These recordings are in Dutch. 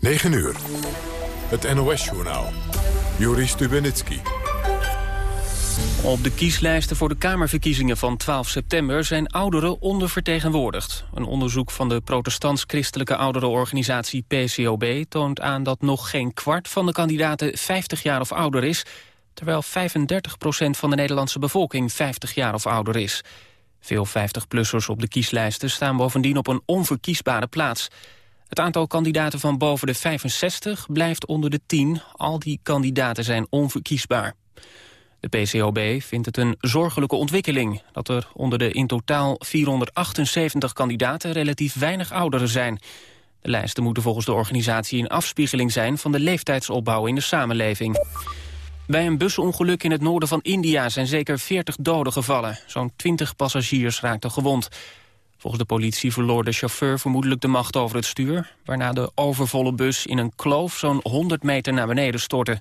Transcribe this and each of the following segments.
9 uur. Het NOS-journaal. Joris Stubenitski. Op de kieslijsten voor de Kamerverkiezingen van 12 september zijn ouderen ondervertegenwoordigd. Een onderzoek van de protestants-christelijke ouderenorganisatie PCOB toont aan dat nog geen kwart van de kandidaten 50 jaar of ouder is, terwijl 35% van de Nederlandse bevolking 50 jaar of ouder is. Veel 50-plussers op de kieslijsten staan bovendien op een onverkiesbare plaats. Het aantal kandidaten van boven de 65 blijft onder de 10. Al die kandidaten zijn onverkiesbaar. De PCOB vindt het een zorgelijke ontwikkeling... dat er onder de in totaal 478 kandidaten relatief weinig ouderen zijn. De lijsten moeten volgens de organisatie een afspiegeling zijn... van de leeftijdsopbouw in de samenleving. Bij een busongeluk in het noorden van India zijn zeker 40 doden gevallen. Zo'n 20 passagiers raakten gewond. Volgens de politie verloor de chauffeur vermoedelijk de macht over het stuur... waarna de overvolle bus in een kloof zo'n 100 meter naar beneden stortte.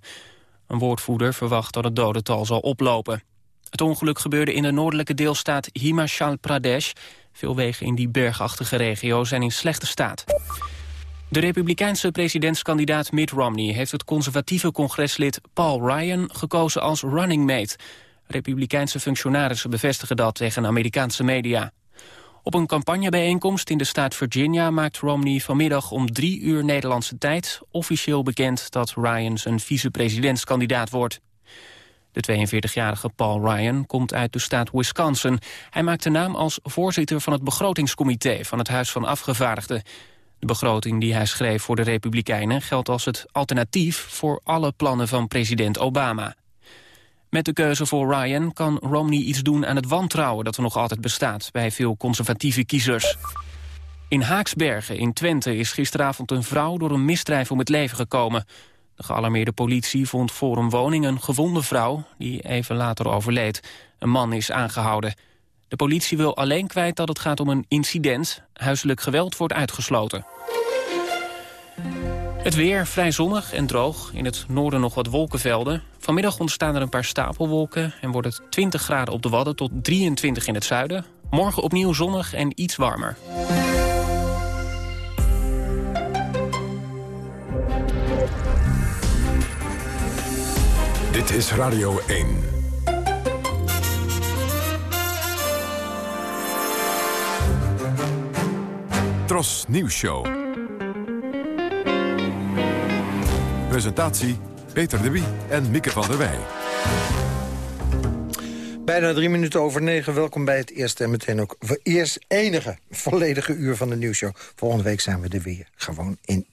Een woordvoerder verwacht dat het dodental zal oplopen. Het ongeluk gebeurde in de noordelijke deelstaat Himachal Pradesh. Veel wegen in die bergachtige regio zijn in slechte staat. De republikeinse presidentskandidaat Mitt Romney... heeft het conservatieve congreslid Paul Ryan gekozen als running mate. Republikeinse functionarissen bevestigen dat tegen Amerikaanse media. Op een campagnebijeenkomst in de staat Virginia maakt Romney vanmiddag om drie uur Nederlandse tijd officieel bekend dat Ryan zijn vicepresidentskandidaat wordt. De 42-jarige Paul Ryan komt uit de staat Wisconsin. Hij maakt de naam als voorzitter van het begrotingscomité van het Huis van Afgevaardigden. De begroting die hij schreef voor de Republikeinen geldt als het alternatief voor alle plannen van president Obama. Met de keuze voor Ryan kan Romney iets doen aan het wantrouwen dat er nog altijd bestaat bij veel conservatieve kiezers. In Haaksbergen in Twente is gisteravond een vrouw door een misdrijf om het leven gekomen. De gealarmeerde politie vond voor een woning een gewonde vrouw die even later overleed. Een man is aangehouden. De politie wil alleen kwijt dat het gaat om een incident. Huiselijk geweld wordt uitgesloten. Het weer vrij zonnig en droog. In het noorden nog wat wolkenvelden. Vanmiddag ontstaan er een paar stapelwolken... en wordt het 20 graden op de Wadden tot 23 in het zuiden. Morgen opnieuw zonnig en iets warmer. Dit is Radio 1. Tros Nieuws Show. Presentatie Peter de Wie en Mieke van der Wij. Bijna drie minuten over negen. Welkom bij het eerste en meteen ook eerst enige volledige uur van de nieuwsshow. Volgende week zijn we er weer. Gewoon in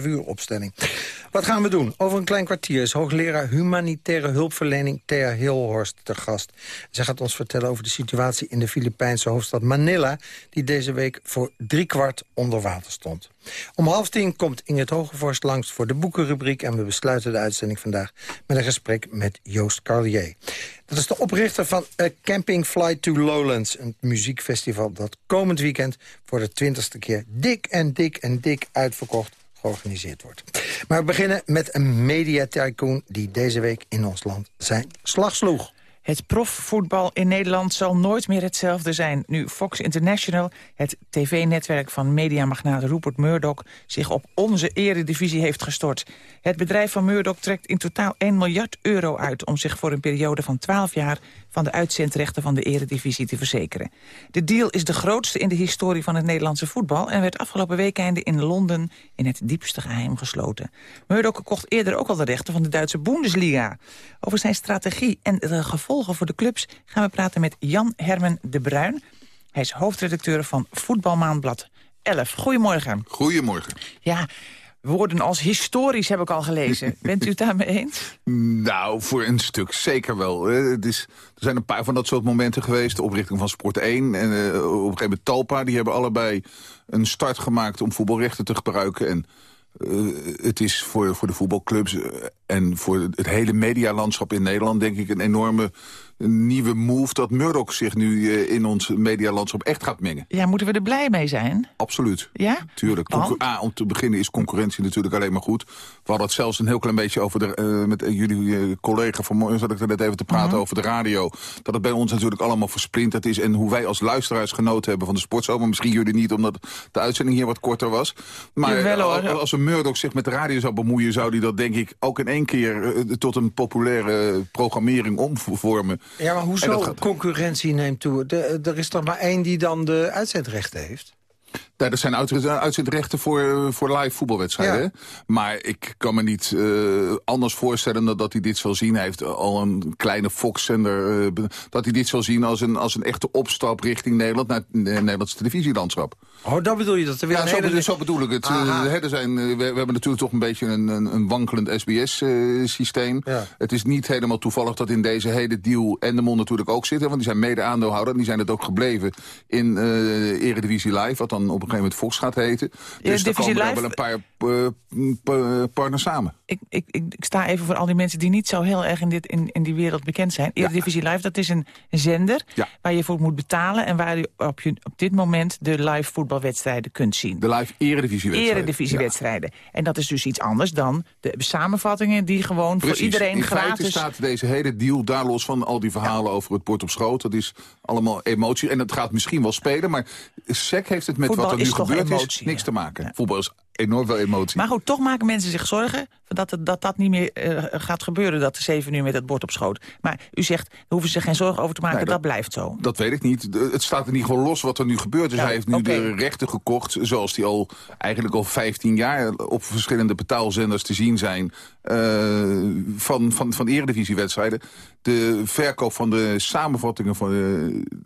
2,5 uur opstelling. Wat gaan we doen? Over een klein kwartier is hoogleraar humanitaire hulpverlening Thea Hilhorst te gast. Zij gaat ons vertellen over de situatie in de Filipijnse hoofdstad Manila... die deze week voor driekwart onder water stond. Om half tien komt Inget Hogevorst langs voor de boekenrubriek... en we besluiten de uitzending vandaag met een gesprek met Joost Carlier. Dat is de oprichter van Camping Fly to Lowlands... een muziekfestival dat komend weekend voor de twintigste keer... dik en dik en dik uitverkocht georganiseerd wordt. Maar we beginnen met een mediatycoon die deze week in ons land zijn slag sloeg. Het profvoetbal in Nederland zal nooit meer hetzelfde zijn... nu Fox International, het tv-netwerk van mediamagnaat Rupert Murdoch... zich op onze eredivisie heeft gestort. Het bedrijf van Murdoch trekt in totaal 1 miljard euro uit... om zich voor een periode van 12 jaar van de uitzendrechten van de eredivisie te verzekeren. De deal is de grootste in de historie van het Nederlandse voetbal... en werd afgelopen weekende in Londen in het diepste geheim gesloten. Murdoch kocht eerder ook al de rechten van de Duitse Bundesliga. Over zijn strategie en de gevolgen voor de clubs gaan we praten met Jan Hermen de Bruin. Hij is hoofdredacteur van Voetbalmaandblad 11. Goedemorgen. Goedemorgen. Ja, woorden als historisch heb ik al gelezen. Bent u het daarmee eens? Nou, voor een stuk zeker wel. Het is, er zijn een paar van dat soort momenten geweest. De oprichting van Sport 1 en uh, op een gegeven moment Talpa. Die hebben allebei een start gemaakt om voetbalrechten te gebruiken. En uh, het is voor, voor de voetbalclubs En voor het hele medialandschap in Nederland denk ik een enorme nieuwe move... dat Murdoch zich nu uh, in ons medialandschap echt gaat mengen. Ja, moeten we er blij mee zijn? Absoluut. Ja? Tuurlijk. Ah, om te beginnen is concurrentie natuurlijk alleen maar goed. We hadden het zelfs een heel klein beetje over de, uh, met jullie collega vanmorgen... zat ik er net even te praten -hmm. over de radio. Dat het bij ons natuurlijk allemaal versplinterd is... en hoe wij als luisteraars genoten hebben van de sportzomer. Misschien jullie niet, omdat de uitzending hier wat korter was. Maar Jawel, hoor. als een Murdoch zich met de radio zou bemoeien... zou die dat denk ik ook in één keer uh, tot een populaire programmering omvormen. Ja, maar hoezo gaat... concurrentie neemt toe? De, er is toch maar één die dan de uitzendrechten heeft? Ja, dat zijn uitzendrechten voor, voor live voetbalwedstrijden. Ja. Maar ik kan me niet uh, anders voorstellen dan dat hij dit zal zien. Hij heeft al een kleine Fox-zender. Uh, dat hij dit zal zien als een, als een echte opstap richting Nederland... naar het Nederlandse televisielandschap. Oh, dat bedoel je? Dat er weer ja, een zo, hele... zo bedoel ik het. Uh, er zijn, we, we, hebben natuurlijk toch een beetje een, een, een wankelend SBS-systeem. Ja. Het is niet helemaal toevallig dat in deze hele deal Endemol natuurlijk ook zitten. Want die zijn mede-aandeelhouder. En die zijn het ook gebleven in Eredivisie Live. Wat dan op een gegeven moment Fox gaat heten. Dus daar komen er wel een paar uh, partners samen. Ik, ik, ik, sta even voor al die mensen die niet zo heel erg in, dit, in, in die wereld bekend zijn. Eredivisie ja. Live, dat is een, zender ja. waar je voor moet betalen... en waar je op, je op dit moment de live voetbalwedstrijden kunt zien. De live eredivisiewedstrijden. Eredivisiewedstrijden. Ja. En dat is dus iets anders dan de samenvattingen... die gewoon Precies. voor iedereen in gratis... In feite staat deze hele deal daar los van al die verhalen over het bord op schoot. Dat is allemaal emotie. En het gaat misschien wel spelen, maar SEC heeft het met Voetbal wat er nu emotie, is niks te maken. Voetbal is enorm veel emotie. Maar goed, toch maken mensen zich zorgen dat het, dat, dat niet meer uh, gaat gebeuren... dat de zeven uur met het bord op schoot. Maar u zegt, daar hoeven ze zich geen zorgen over te maken, Nee, dat, dat- blijft zo. Dat weet ik niet. Het staat in ieder geval los wat er nu gebeurt. Dus Ja, hij heeft nu de rechten gekocht... zoals die al eigenlijk al 15 jaar op verschillende betaalzenders te zien zijn... eh, van, van, van eredivisiewedstrijden. De verkoop van de samenvattingen van... eh,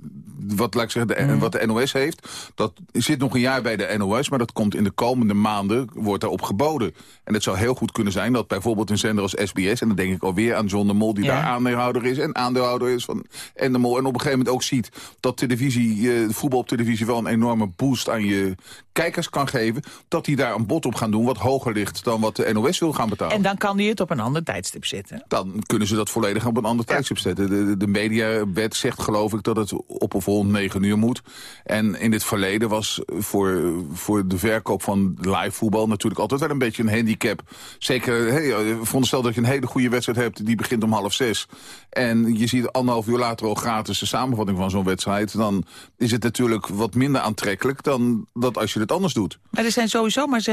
wat, laat ik zeggen, de, Mhm. wat de NOS heeft, dat zit nog een jaar bij de NOS... maar dat komt in de komende maanden, wordt daarop geboden. En het zou heel goed kunnen zijn dat bijvoorbeeld een zender als SBS... en dan denk ik alweer aan John de Mol, die Ja. daar aandeelhouder is... en aandeelhouder is van Endemol. En op een gegeven moment ook ziet dat televisie, eh, voetbal op televisie... wel een enorme boost aan je kijkers kan geven... dat die daar een bod op gaan doen wat hoger ligt... dan wat de NOS wil gaan betalen. En dan kan die het op een ander tijdstip zetten. Dan kunnen ze dat volledig op een ander tijdstip zetten. De, de, de mediawet zegt geloof ik dat het op of rond 9 uur moet. En in het verleden was voor, voor de verkoop van live voetbal... natuurlijk altijd wel een beetje een handicap. Zeker, hey, veronderstel dat je een hele goede wedstrijd hebt... die begint om half zes. En je ziet anderhalf uur later al gratis de samenvatting van zo'n wedstrijd... dan is het natuurlijk wat minder aantrekkelijk... dan dat als je het anders doet. Maar er zijn sowieso maar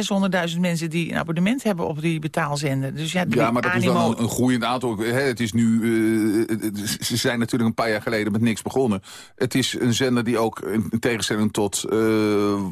600.000 mensen die een abonnement hebben op die betaalzender. Dus ja, Ja, maar dat is dan een, een groeiend aantal. Hè, het is nu, eh, ze zijn natuurlijk een paar jaar geleden met niks begonnen. Het is een zender die ook, in tegenstelling tot eh,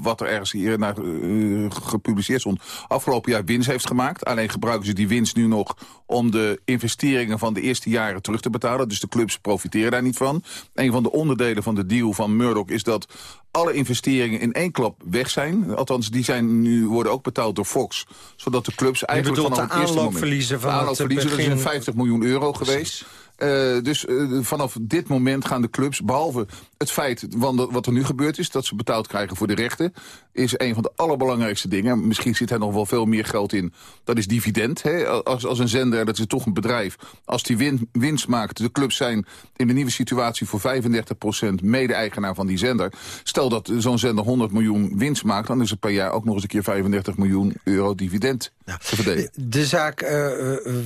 wat er ergens hier naar eh, gepubliceerd stond, afgelopen jaar winst heeft gemaakt. Alleen gebruiken ze die winst nu nog om de investeringen van de eerste jaren terug te betalen. Dus de clubs profiteren daar niet van. Een van de onderdelen van de deal van Murdoch is dat alle investeringen in één klap weg zijn. Althans, die zijn nu, worden ook betaald door Fox. Zodat de clubs eigenlijk vanaf het eerste moment... aanloopverliezen van de het aanloopverliezen, dat is begin- een 50 miljoen euro geweest. Eh, dus eh, vanaf dit moment gaan de clubs, behalve het feit van wat er nu gebeurd is... dat ze betaald krijgen voor de rechten, is een van de allerbelangrijkste dingen. Misschien zit er nog wel veel meer geld in. Dat is dividend. Hè? Als, als een zender, dat is toch een bedrijf. Als die win- winst maakt, de clubs zijn in de nieuwe situatie... voor 35% mede-eigenaar van die zender. Stel dat zo'n zender 100 miljoen winst maakt... dan is het per jaar ook nog eens een keer 35 miljoen euro dividend te verdelen. De zaak eh,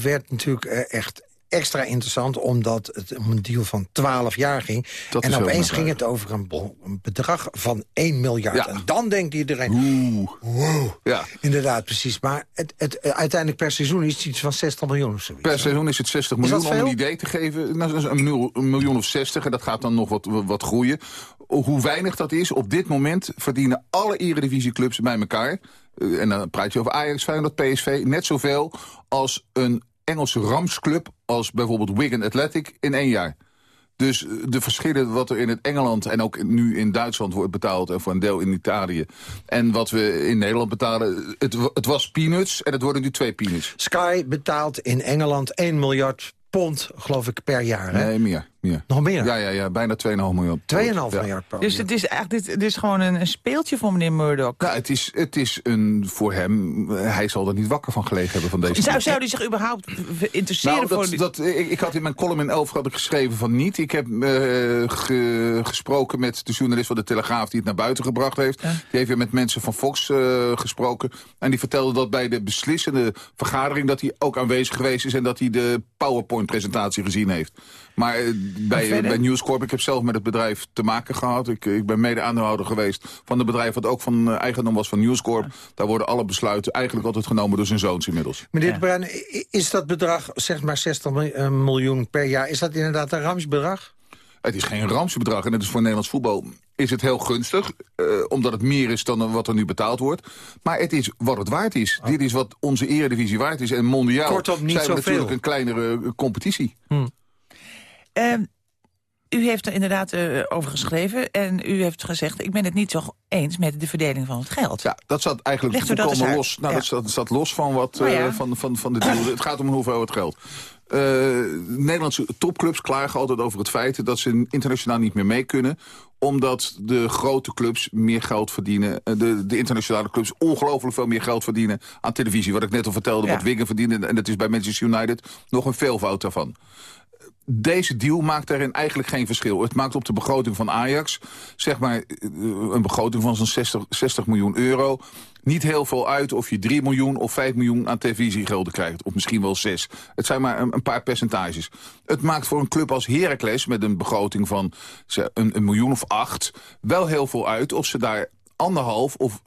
werd natuurlijk echt extra interessant... omdat het om een deal van 12 jaar ging. Dat en opeens ging het over een, een bedrag van 1 miljard. Ja. En dan denkt iedereen... Oeh. Wow, Ja. inderdaad, precies. Maar het, het, eh, uiteindelijk per seizoen is het iets van 60 miljoen of zoiets. Per seizoen is het 60 Is miljoen. Om een idee te geven, nou, dat is een, miljoen, een miljoen of 60. En dat gaat dan nog wat, wat groeien. Hoe weinig dat is, op dit moment verdienen alle eredivisieclubs bij elkaar... eh, en dan praat je over Ajax, Feyenoord, PSV... net zoveel als een Engelse ramsclub als bijvoorbeeld Wigan Athletic in één jaar. Dus eh, de verschillen wat er in het Engeland en ook nu in Duitsland wordt betaald... en voor een deel in Italië, en wat we in Nederland betalen... het, het was peanuts en het worden nu twee peanuts. Sky betaalt in Engeland 1 miljard pond, geloof ik, per jaar. Hè? Nee, meer. Meer. Nog meer? Ja, ja, ja bijna 2,5 miljoen. 2,5 Ja. miljard per Dus het is, eigenlijk, dit, dit is gewoon een, een speeltje voor meneer Murdoch. Nou, het is, het is een, voor hem, hij zal er niet wakker van gelegen hebben van deze Zou, zou hij zich überhaupt interesseren Nou, voor... dat, die- dat, ik, ik had in mijn column in 11 had ik geschreven van niet. Ik heb eh, ge- gesproken met de journalist van de Telegraaf die het naar buiten gebracht heeft. Die heeft weer met mensen van Fox eh, gesproken. En die vertelde dat bij de beslissende vergadering dat hij ook aanwezig geweest is... en dat hij de PowerPoint-presentatie gezien heeft. Maar eh, bij, bij News Corp, ik heb zelf met het bedrijf te maken gehad. Ik, ik ben mede-aandeelhouder geweest van het bedrijf... wat ook van eh, eigendom was van News Corp. Daar worden alle besluiten eigenlijk altijd genomen door zijn zoons inmiddels. Meneer Ja. de Bruin, is dat bedrag, zeg maar 60 mil- eh, miljoen per jaar... is dat inderdaad een ramsbedrag? Het is geen ramsbedrag en het is voor Nederlands voetbal is het heel gunstig. eh, omdat het meer is dan wat er nu betaald wordt. Maar het is wat het waard is. Dit is wat onze eredivisie waard is. En mondiaal Kortom, niet zijn we zoveel. natuurlijk een kleinere eh, competitie. Ehm, u heeft er inderdaad eh, over geschreven en u heeft gezegd... ik ben het niet zo eens met de verdeling van het geld. Ja, dat zat eigenlijk Legt volkomen los. Nou, Ja. dat, staat, dat los van, wat, Nou ja. eh, van, van, van de deal. het gaat om hoeveel het geld. Eh, Nederlandse topclubs klagen altijd over het feit dat ze internationaal niet meer mee kunnen omdat de grote clubs meer geld verdienen. De, de internationale clubs ongelooflijk veel meer geld verdienen aan televisie. Wat ik net al vertelde, Ja. wat Wigan verdiende. En dat is bij Manchester United nog een veelvoud daarvan deze deal maakt daarin eigenlijk geen verschil. Het maakt op de begroting van Ajax, zeg maar eh, een begroting van zo'n 60, 60 miljoen euro... niet heel veel uit of je 3 miljoen of 5 miljoen aan televisiegelden krijgt. Of misschien wel 6. Het zijn maar een, een paar percentages. Het maakt voor een club als Heracles met een begroting van een, een miljoen of 8... wel heel veel uit of ze daar anderhalf of 4,5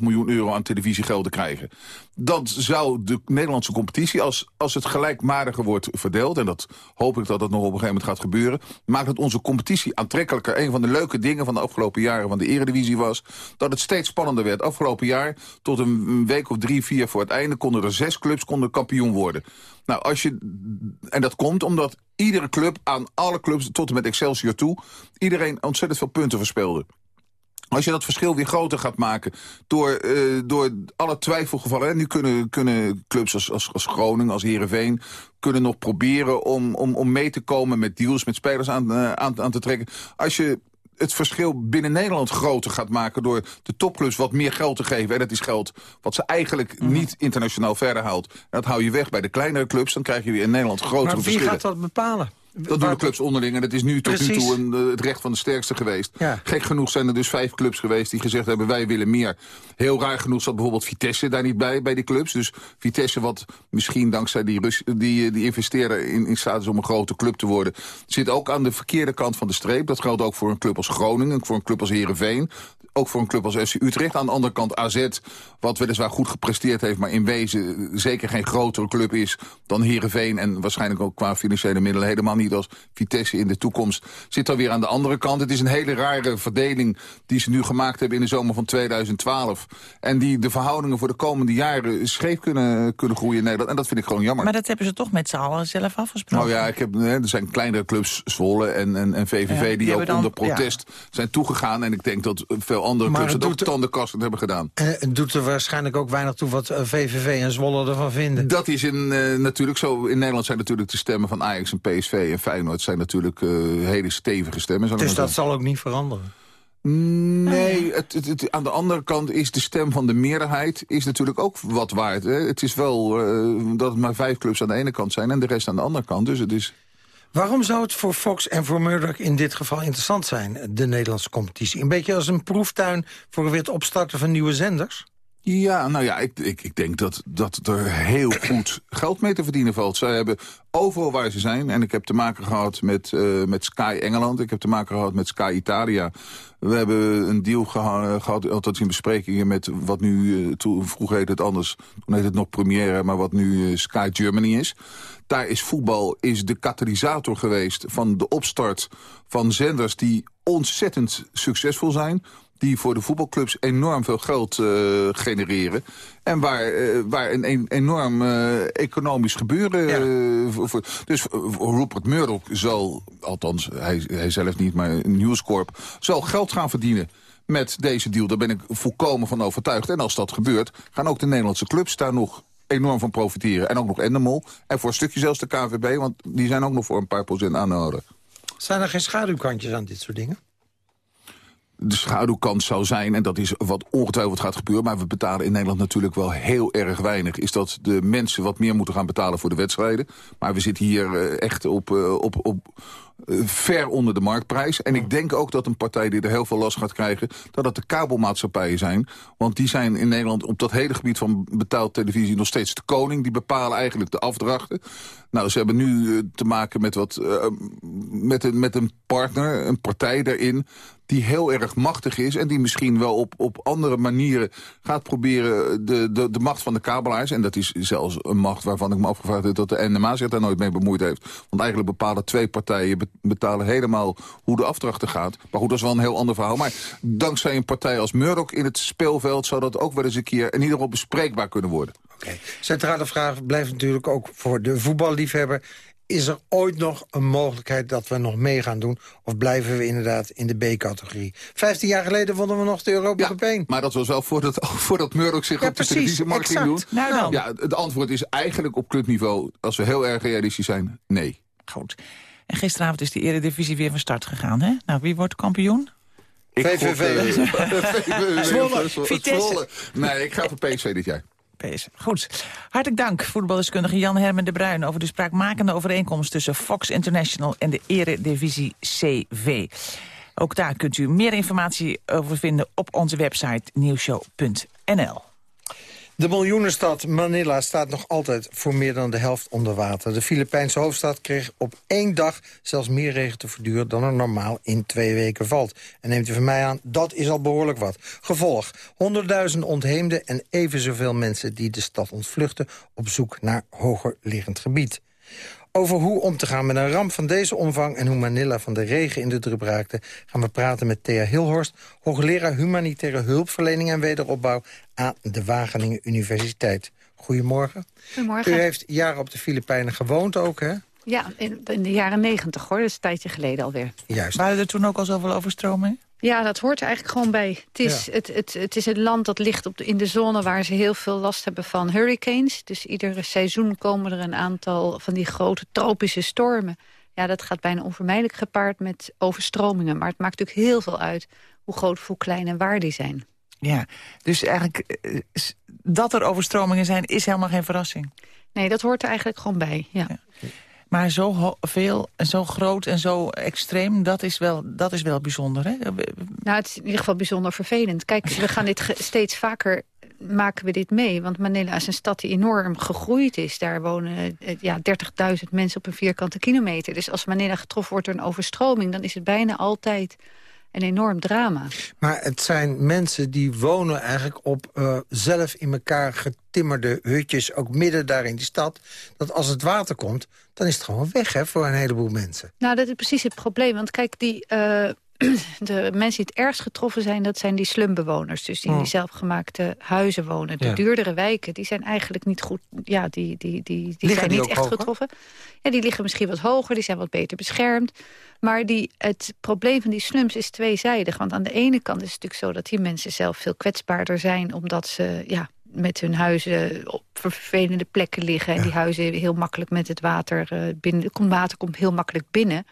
miljoen euro aan televisiegelden krijgen. Dat zou de Nederlandse competitie, als, als het gelijkmatiger wordt verdeeld... en dat hoop ik dat dat nog op een gegeven moment gaat gebeuren... maakt het onze competitie aantrekkelijker. Een van de leuke dingen van de afgelopen jaren van de eredivisie was... dat het steeds spannender werd. Afgelopen jaar, tot een week of drie, vier voor het einde... konden er zes clubs konden kampioen worden. Nou, als je, en dat komt omdat iedere club aan alle clubs, tot en met Excelsior toe... iedereen ontzettend veel punten verspeelde. Als je dat verschil weer groter gaat maken door, eh, door alle twijfelgevallen... Hè, nu kunnen, kunnen clubs als, als, als Groningen, als Heerenveen... kunnen nog proberen om, om, om mee te komen met deals, met spelers aan, eh, aan, aan te trekken. Als je het verschil binnen Nederland groter gaat maken... door de topclubs wat meer geld te geven... en dat is geld wat ze eigenlijk Mhm. niet internationaal verder haalt... en dat hou je weg bij de kleinere clubs... dan krijg je weer in Nederland grotere Maar wie verschillen. gaat dat bepalen? Dat doen de clubs onderling en dat is nu tot nu toe een, eh, het recht van de sterkste geweest. Ja. Gek genoeg zijn er dus vijf clubs geweest die gezegd hebben wij willen meer. Heel raar genoeg zat bijvoorbeeld Vitesse daar niet bij, bij die clubs. Dus Vitesse wat misschien dankzij die, Rus, die, eh, die investeerder in, in staat is om een grote club te worden... zit ook aan de verkeerde kant van de streep. Dat geldt ook voor een club als Groningen, voor een club als Heerenveen ook voor een club als FC Utrecht. Aan de andere kant AZ, wat weliswaar goed gepresteerd heeft... maar in wezen zeker geen grotere club is dan Heerenveen... en waarschijnlijk ook qua financiële middelen helemaal niet als Vitesse in de toekomst... zit dan weer aan de andere kant. Het is een hele rare verdeling die ze nu gemaakt hebben in de zomer van 2012... en die de verhoudingen voor de komende jaren scheef kunnen, kunnen groeien in Nederland. En dat vind ik gewoon jammer. Maar dat hebben ze toch met z'n allen zelf afgesproken? Nou ja, ik heb, hè, er zijn kleinere clubs, Zwolle en, en, en VVV... Ja, die die ook dan- onder protest zijn toegegaan. En ik denk dat veel andere Maar clubs het het ook tandenkastend hebben gedaan. Eh, Het doet er waarschijnlijk ook weinig toe wat eh, VVV en Zwolle ervan vinden. Dat is in, eh, natuurlijk zo. In Nederland zijn natuurlijk de stemmen van Ajax en PSV en Feyenoord... zijn natuurlijk eh, hele stevige stemmen. Dus dat zal ook niet veranderen. Nee, het, het, het- aan de andere kant is de stem van de meerderheid is natuurlijk ook wat waard. Hè? Het is wel eh, dat het maar vijf clubs aan de ene kant zijn en de rest aan de andere kant. Dus het is... Waarom zou het voor Fox en voor Murdoch in dit geval interessant zijn, de Nederlandse competitie? Een beetje als een proeftuin voor weer het opstarten van nieuwe zenders? Ja, nou ja, ik, ik, ik denk dat, dat er heel goed geld mee te verdienen valt. Zij hebben overal waar ze zijn, en ik heb te maken gehad met, eh, met Sky Engeland... ik heb te maken gehad met Sky Italia. We hebben een deal geha gehad, althans in besprekingen... met wat nu, eh, toen, vroeger heette het anders, toen heette het nog Premiere... maar wat nu eh, Sky Germany is. Daar is voetbal is de katalysator geweest van de opstart van zenders... die ontzettend succesvol zijn die voor de voetbalclubs enorm veel geld eh, genereren. En waar, eh, waar een, een enorm eh, economisch gebeuren... Ja. voor, voor- dus Rupert Murdoch zal, althans hij, hij zelf niet, maar News Corp... zal geld gaan verdienen met deze deal. Daar ben ik volkomen van overtuigd. En als dat gebeurt, gaan ook de Nederlandse clubs daar nog enorm van profiteren. En ook nog Endemol. En voor een stukje zelfs de KVB, want die zijn ook nog voor een paar procent aanhouden. Zijn er geen schaduwkantjes aan dit soort dingen? De schaduwkant zou zijn, en dat is wat ongetwijfeld gaat gebeuren... maar we betalen in Nederland natuurlijk wel heel erg weinig... is dat de mensen wat meer moeten gaan betalen voor de wedstrijden. Maar we zitten hier eh, echt op, eh, op, op ver onder de marktprijs. En ik denk ook dat een partij die er heel veel last gaat krijgen... dat het de kabelmaatschappijen zijn. Want die zijn in Nederland op dat hele gebied van betaald televisie... nog steeds de koning. Die bepalen eigenlijk de afdrachten. Nou, ze hebben nu te maken met, wat, met, een, met een partner, een partij daarin die heel erg machtig is... en die misschien wel op, op andere manieren gaat proberen de, de, de macht van de kabelaars... en dat is zelfs een macht waarvan ik me afgevraagd heb... dat de NMA zich daar nooit mee bemoeid heeft. Want eigenlijk bepalen twee partijen betalen helemaal hoe de afdrachten gaat. Maar goed, dat is wel een heel ander verhaal. Maar dankzij een partij als Murdoch in het speelveld... zou dat ook wel eens een keer in ieder geval bespreekbaar kunnen worden. Oké. Centrale vraag blijft natuurlijk ook voor de voetballiefhebber is er ooit nog een mogelijkheid dat we nog mee gaan doen? Of blijven we inderdaad in de B-categorie? Vijftien jaar geleden vonden we nog de Europa Cup ja, maar dat was wel voordat, voordat Murdoch zich op de televisiemarkt ging doen. Nou dan. Ja, het antwoord is eigenlijk op clubniveau, als we heel erg realistisch zijn, nee. Goed. En gisteravond is de Eredivisie weer van start gegaan, hè? Nou, wie wordt kampioen? Ik VVV. Uh, Zwolle. Vitesse. Nee, ik ga voor PSV dit jaar. Goed. Hartelijk dank, voetbaldeskundige Jan Hermen de Bruin... over de spraakmakende overeenkomst tussen Fox International en de Eredivisie CV. Ook daar kunt u meer informatie over vinden op onze website nieuwshow.nl. De miljoenenstad Manila staat nog altijd voor meer dan de helft onder water. De Filipijnse hoofdstad kreeg op één dag zelfs meer regen te verduren... dan er normaal in twee weken valt. En neemt u van mij aan, dat is al behoorlijk wat. Gevolg, honderdduizend ontheemden en even zoveel mensen... die de stad ontvluchten op zoek naar hoger liggend gebied. Over hoe om te gaan met een ramp van deze omvang... en hoe Manila van de regen in de drup raakte... gaan we praten met Thea Hilhorst... hoogleraar humanitaire hulpverlening en wederopbouw... aan de Wageningen Universiteit. Goedemorgen. Goedemorgen. U heeft jaren op de Filipijnen gewoond ook, hè? Ja, in, de jaren negentig hoor. Dat is een tijdje geleden alweer. Juist. Waren er toen ook al zoveel overstromingen? Ja, dat hoort er eigenlijk gewoon bij. Het is, het, het, het is een land dat ligt op de, in de zone waar ze heel veel last hebben van hurricanes. Dus iedere seizoen komen er een aantal van die grote tropische stormen. Ja, dat gaat bijna onvermijdelijk gepaard met overstromingen. Maar het maakt natuurlijk heel veel uit hoe groot, hoe klein en waar die zijn. Ja, dus eigenlijk eh, dat er overstromingen zijn is helemaal geen verrassing. Nee, dat hoort er eigenlijk gewoon bij, ja. ja. Maar zo veel en zo groot en zo extreem, dat is wel, dat is wel bijzonder, hè? Nou, het is in ieder geval bijzonder vervelend. Kijk, we gaan dit steeds vaker maken we dit mee. Want Manila is een stad die enorm gegroeid is. Daar wonen eh, ja, 30.000 mensen op een vierkante kilometer. Dus als Manila getroffen wordt door een overstroming... dan is het bijna altijd een enorm drama. Maar het zijn mensen die wonen eigenlijk op uh, zelf in elkaar getimmerde hutjes... ook midden daar in die stad, dat als het water komt... dan is het gewoon weg hè, voor een heleboel mensen. Nou, dat is precies het probleem. Want kijk, die, uh, de mensen die het ergst getroffen zijn... dat zijn die slumbewoners, dus die in die oh. zelfgemaakte huizen wonen. De duurdere wijken, die zijn eigenlijk niet goed... ja, die, die, die, die zijn niet echt getroffen. Ja, die liggen misschien wat hoger, die zijn wat beter beschermd. Maar die, het probleem van die slums is tweezijdig. Want aan de ene kant is het natuurlijk zo dat die mensen zelf veel kwetsbaarder zijn... omdat ze ja, met hun huizen op vervelende plekken liggen... en die huizen heel makkelijk met het water uh, binnen... Het water komt heel makkelijk binnen.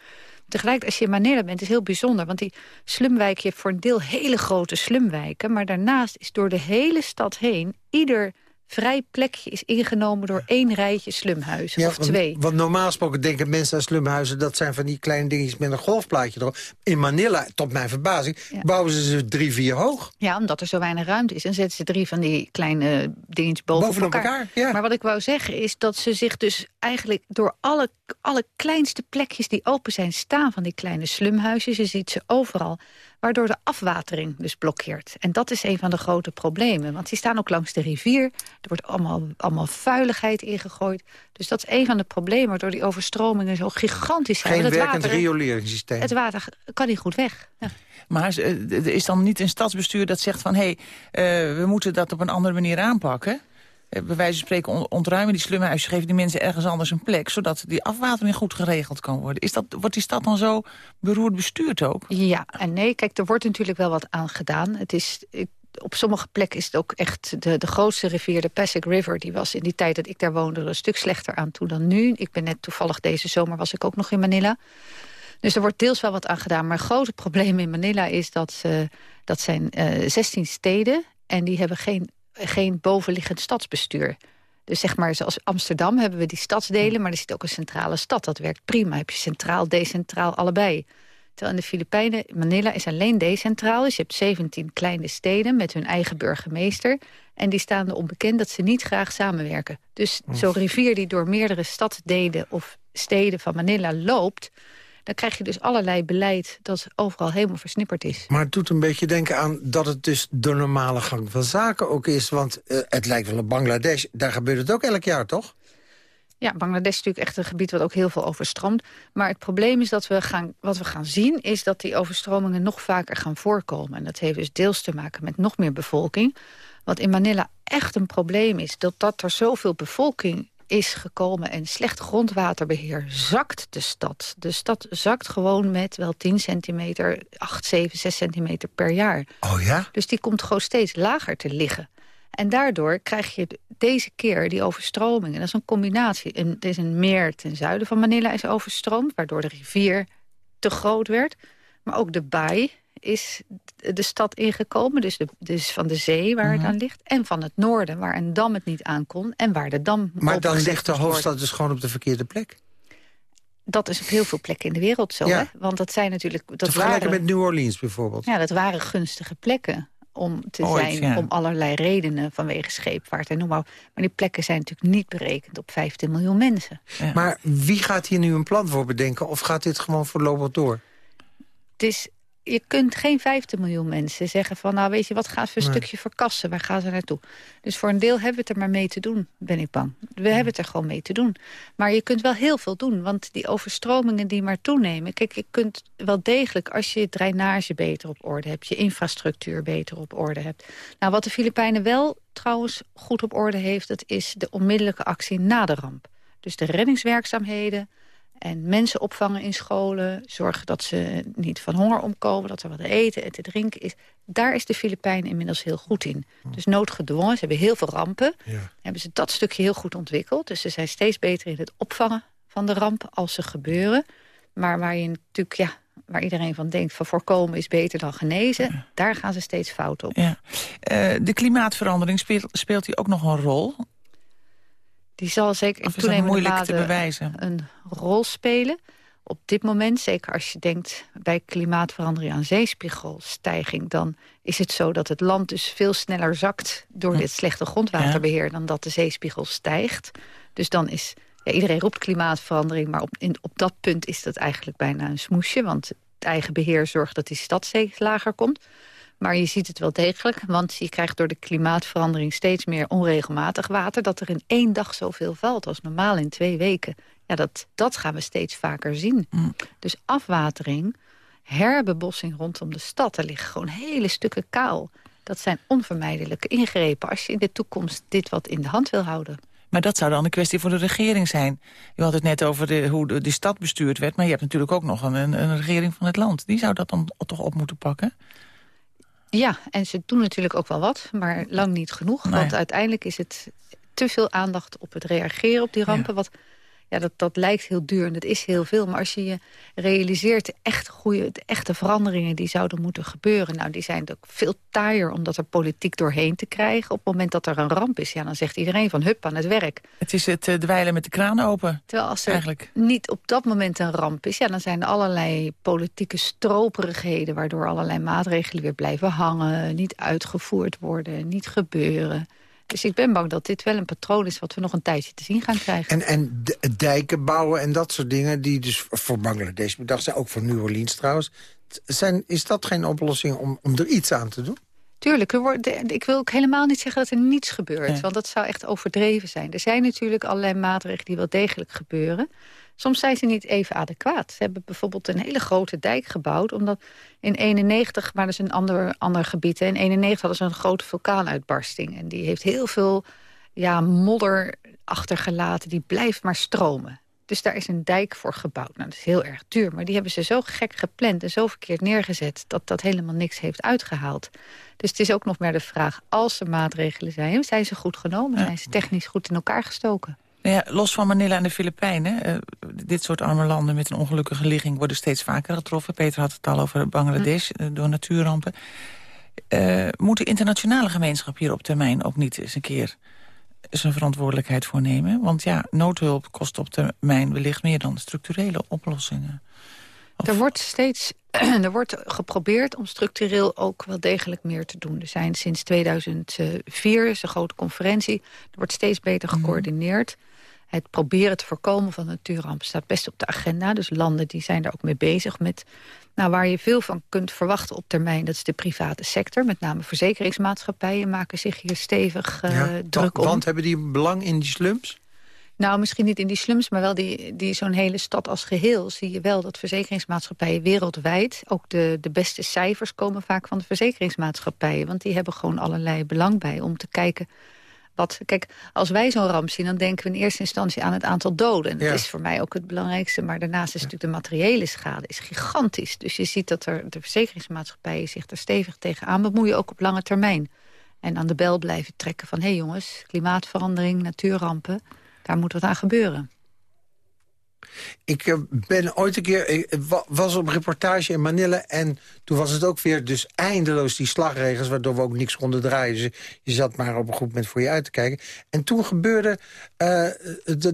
Tegelijk, als je in Manila bent, is heel bijzonder. Want die slumwijk, je voor een deel hele grote slumwijken... maar daarnaast is door de hele stad heen... ieder vrij plekje is ingenomen door één rijtje slumhuizen, of twee. Want, normaal gesproken denken mensen aan slumhuizen... dat zijn van die kleine dingetjes met een golfplaatje erop. In Manila, tot mijn verbazing, bouwen ze ze drie, vier hoog. Ja, omdat er zo weinig ruimte is. En zetten ze drie van die kleine dingetjes boven, boven elkaar. ja. Maar wat ik wou zeggen is dat ze zich dus eigenlijk... door alle, alle kleinste plekjes die open zijn staan van die kleine slumhuizen... je ziet ze overal waardoor de afwatering dus blokkeert. En dat is een van de grote problemen, want die staan ook langs de rivier. Er wordt allemaal, allemaal vuiligheid ingegooid. Dus dat is een van de problemen, waardoor die overstromingen zo gigantisch zijn. Geen het werkend water, rioleringssysteem. Het water kan niet goed weg. Ja. Maar eh, er is dan niet een stadsbestuur dat zegt van... hé, hey, uh, we moeten dat op een andere manier aanpakken? Eh, bij wijze van spreken ontruimen die slumhuizen... geven die mensen ergens anders een plek... zodat die afwatering goed geregeld kan worden. Is dat, wordt die stad dan zo beroerd bestuurd ook? Ja en nee. Kijk, er wordt natuurlijk wel wat aan gedaan. Het is, op sommige plekken is het ook echt de, de grootste rivier, de Passaic River. Die was in die tijd dat ik daar woonde een stuk slechter aan toe dan nu. Ik ben net toevallig deze zomer was ik ook nog in Manila. Dus er wordt deels wel wat aan gedaan. Maar het grote probleem in Manila is dat ze, dat zijn uh, eh, 16 steden... en die hebben geen, geen bovenliggend stadsbestuur. Dus zeg maar, zoals Amsterdam hebben we die stadsdelen... maar er zit ook een centrale stad. Dat werkt prima. Heb je centraal, decentraal, allebei. Terwijl in de Filipijnen, Manila is alleen decentraal. Dus je hebt 17 kleine steden met hun eigen burgemeester. En die staan er onbekend dat ze niet graag samenwerken. Dus zo'n rivier die door meerdere stadsdelen of steden van Manila loopt dan krijg je dus allerlei beleid dat overal helemaal versnipperd is. Maar het doet een beetje denken aan dat het dus de normale gang van zaken ook is. Want uh, het lijkt wel op Bangladesh, daar gebeurt het ook elk jaar, toch? Ja, Bangladesh is natuurlijk echt een gebied wat ook heel veel overstroomt. Maar het probleem is dat we gaan, wat we gaan zien... is dat die overstromingen nog vaker gaan voorkomen. En dat heeft dus deels te maken met nog meer bevolking. Wat in Manila echt een probleem is... dat, dat er zoveel bevolking is gekomen en slecht grondwaterbeheer zakt de stad. De stad zakt gewoon met wel 10 centimeter, 8, 7, 6 centimeter per jaar. Oh ja? Dus die komt gewoon steeds lager te liggen. En daardoor krijg je deze keer die overstromingen. Dat is een combinatie. er is een meer ten zuiden van Manila is overstroomd... waardoor de rivier te groot werd. Maar ook de baai is de stad ingekomen. Dus, de, dus van de zee waar het mhm. aan ligt. En van het noorden waar een dam het niet aan kon. En waar de dam Maar dan ligt de hoofdstad dus gewoon op de verkeerde plek? Dat is op heel veel plekken in de wereld zo. Hè? Want dat zijn natuurlijk... Dat te vergelijken met New Orleans bijvoorbeeld. Ja, dat waren gunstige plekken om te zijn om allerlei redenen vanwege scheepvaart en noem maar. Maar die plekken zijn natuurlijk niet berekend op 15 miljoen mensen. Maar wie gaat hier nu een plan voor bedenken of gaat dit gewoon voorlopig door? Het is je kunt geen 15 miljoen mensen zeggen van... nou weet je, wat gaan ze een stukje verkassen? Waar gaan ze naartoe? Dus voor een deel hebben we het er maar mee te doen, ben ik bang. We hebben het er gewoon mee te doen. Maar je kunt wel heel veel doen, want die overstromingen die maar toenemen... kijk, je kunt wel degelijk, als je drainage beter op orde hebt... je infrastructuur beter op orde hebt. Nou, wat de Filipijnen wel trouwens goed op orde heeft... dat is de onmiddellijke actie na de ramp. Dus de reddingswerkzaamheden en mensen opvangen in scholen, zorgen dat ze niet van honger omkomen... dat er wat te eten en te drinken is. Daar is de Filipijnen inmiddels heel goed in. Dus noodgedwongen, ze hebben heel veel rampen. Ja. Hebben ze dat stukje heel goed ontwikkeld. Dus ze zijn steeds beter in het opvangen van de rampen als ze gebeuren. Maar waar je natuurlijk, ja, waar iedereen van denkt... van voorkomen is beter dan genezen, daar gaan ze steeds fout op. Ja. Uh, de klimaatverandering speelt, speelt ook nog een rol? Die zal zeker in toenemende mate een rol spelen. Op dit moment, zeker als je denkt bij klimaatverandering aan zeespiegelstijging... dan is het zo dat het land dus veel sneller zakt door hm. dit slechte grondwaterbeheer... dan dat de zeespiegel stijgt. Dus dan is... Ja, iedereen roept klimaatverandering, maar op, in, op dat punt is dat eigenlijk bijna een smoesje. Want het eigen beheer zorgt dat die stadzee lager komt. Maar je ziet het wel degelijk, want je krijgt door de klimaatverandering steeds meer onregelmatig water. Dat er in één dag zoveel valt als normaal in twee weken. Ja, dat, dat gaan we steeds vaker zien. Mm. Dus afwatering, herbebossing rondom de stad. Er liggen gewoon hele stukken kaal. Dat zijn onvermijdelijke ingrepen als je in de toekomst dit wat in de hand wil houden. Maar dat zou dan een kwestie voor de regering zijn. U had het net over de, hoe de, de stad bestuurd werd... maar je hebt natuurlijk ook nog een, een regering van het land. Die zou dat dan toch op moeten pakken? Ja, en ze doen natuurlijk ook wel wat, maar lang niet genoeg. Want uiteindelijk is het te veel aandacht op het reageren op die rampen... wat ja, dat, dat lijkt heel duur en dat is heel veel. Maar als je je realiseert de echte, goede, de echte veranderingen die zouden moeten gebeuren... nou, die zijn ook veel taaier om dat er politiek doorheen te krijgen. Op het moment dat er een ramp is, ja, dan zegt iedereen van hup aan het werk. Het is het uh, dweilen met de kraan open, Terwijl als er eigenlijk. niet op dat moment een ramp is... ja, dan zijn er allerlei politieke stroperigheden... waardoor allerlei maatregelen weer blijven hangen, niet uitgevoerd worden, niet gebeuren... Dus ik ben bang dat dit wel een patroon is wat we nog een tijdje te zien gaan krijgen. En, en dijken bouwen en dat soort dingen die dus voor Bangladesh bedacht zijn, ook voor New Orleans trouwens. Zijn, is dat geen oplossing om, om er iets aan te doen? Tuurlijk, er wordt, ik wil ook helemaal niet zeggen dat er niets gebeurt. Want dat zou echt overdreven zijn. Er zijn natuurlijk allerlei maatregelen die wel degelijk gebeuren. Soms zijn ze niet even adequaat. Ze hebben bijvoorbeeld een hele grote dijk gebouwd... omdat in 91, maar dat is een ander, ander gebied... in 91 hadden ze een grote vulkaanuitbarsting. En die heeft heel veel ja, modder achtergelaten. Die blijft maar stromen. Dus daar is een dijk voor gebouwd. Nou, dat is heel erg duur. Maar die hebben ze zo gek gepland en zo verkeerd neergezet... dat dat helemaal niks heeft uitgehaald. Dus het is ook nog meer de vraag, als er maatregelen zijn... zijn ze goed genomen? Zijn ze technisch goed in elkaar gestoken? Nou ja, los van Manila en de Filipijnen, uh, dit soort arme landen met een ongelukkige ligging worden steeds vaker getroffen. Peter had het al over Bangladesh hm. door natuurrampen. Uh, moet de internationale gemeenschap hier op termijn ook niet eens een keer zijn verantwoordelijkheid voor nemen? Want ja, noodhulp kost op termijn wellicht meer dan structurele oplossingen. Er wordt steeds er wordt geprobeerd om structureel ook wel degelijk meer te doen. Er zijn sinds 2004, is een grote conferentie, er wordt steeds beter mhm. gecoördineerd. Het proberen te voorkomen van natuurrampen staat best op de agenda. Dus landen die zijn daar ook mee bezig met... Nou, waar je veel van kunt verwachten op termijn, dat is de private sector. Met name verzekeringsmaatschappijen maken zich hier stevig uh, druk om. Want hebben die belang in die slums? Nou, misschien niet in die slums, maar wel die, die zo'n hele stad als geheel... zie je wel dat verzekeringsmaatschappijen wereldwijd... ook de, de beste cijfers komen vaak van de verzekeringsmaatschappijen. Want die hebben gewoon allerlei belang bij om te kijken... Wat, kijk, als wij zo'n ramp zien, dan denken we in eerste instantie aan het aantal doden. En dat is voor mij ook het belangrijkste. Maar daarnaast is natuurlijk de materiële schade is gigantisch. Dus je ziet dat er, de verzekeringsmaatschappijen zich er stevig tegen bemoeien, ook op lange termijn. En aan de bel blijven trekken van... hé hey jongens, klimaatverandering, natuurrampen daar moet wat aan gebeuren. Ik eh, ben ooit een keer, ik was op reportage in Manila... en toen was het ook weer dus eindeloos die slagregels... waardoor we ook niks konden draaien. Dus je zat maar op een goed moment voor je uit te kijken. En toen gebeurde uh,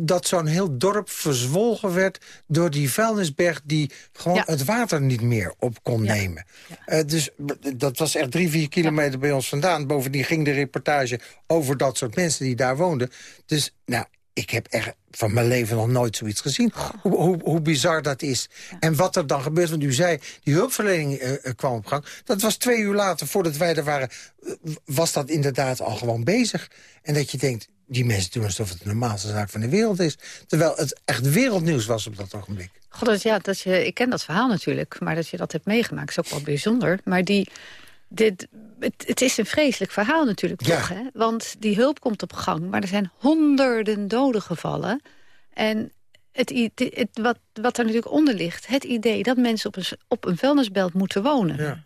dat zo'n heel dorp verzwolgen werd... door die vuilnisberg die gewoon het water niet meer op kon nemen. Uh, dus dat was echt drie, vier kilometer bij ons vandaan. Bovendien ging de reportage over dat soort mensen die daar woonden. Dus nou, ik heb echt van mijn leven nog nooit zoiets gezien. Hoe, hoe, hoe bizar dat is. En wat er dan gebeurt, want u zei, die hulpverlening uh, kwam op gang. Dat was twee uur later, voordat wij er waren, uh, was dat inderdaad al gewoon bezig. En dat je denkt, die mensen doen alsof het de normaalste zaak van de wereld is. Terwijl het echt wereldnieuws was op dat ogenblik. God, dat, ja, dat je, ik ken dat verhaal natuurlijk, maar dat je dat hebt meegemaakt is ook wel bijzonder. Maar die, dit, het, het, is een vreselijk verhaal natuurlijk toch, hè? Want die hulp komt op gang, maar er zijn honderden doden gevallen. En het, het, wat, wat er natuurlijk onder ligt, het idee dat mensen op een, op een vuilnisbelt moeten wonen. Ja.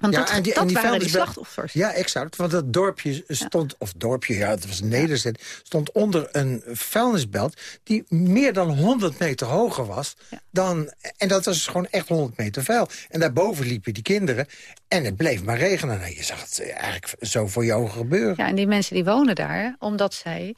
Want dat, en die, dat waren die slachtoffers. Ja, exact. Want dat dorpje stond, of dorpje, ja, het was nederzet... stond onder een vuilnisbelt die meer dan 100 meter hoger was. Dan, en dat was gewoon echt 100 meter vuil. En daarboven liepen die kinderen. En het bleef maar regenen. Nou, je zag het eigenlijk zo voor je ogen gebeuren. Ja, en die mensen die wonen daar, omdat zij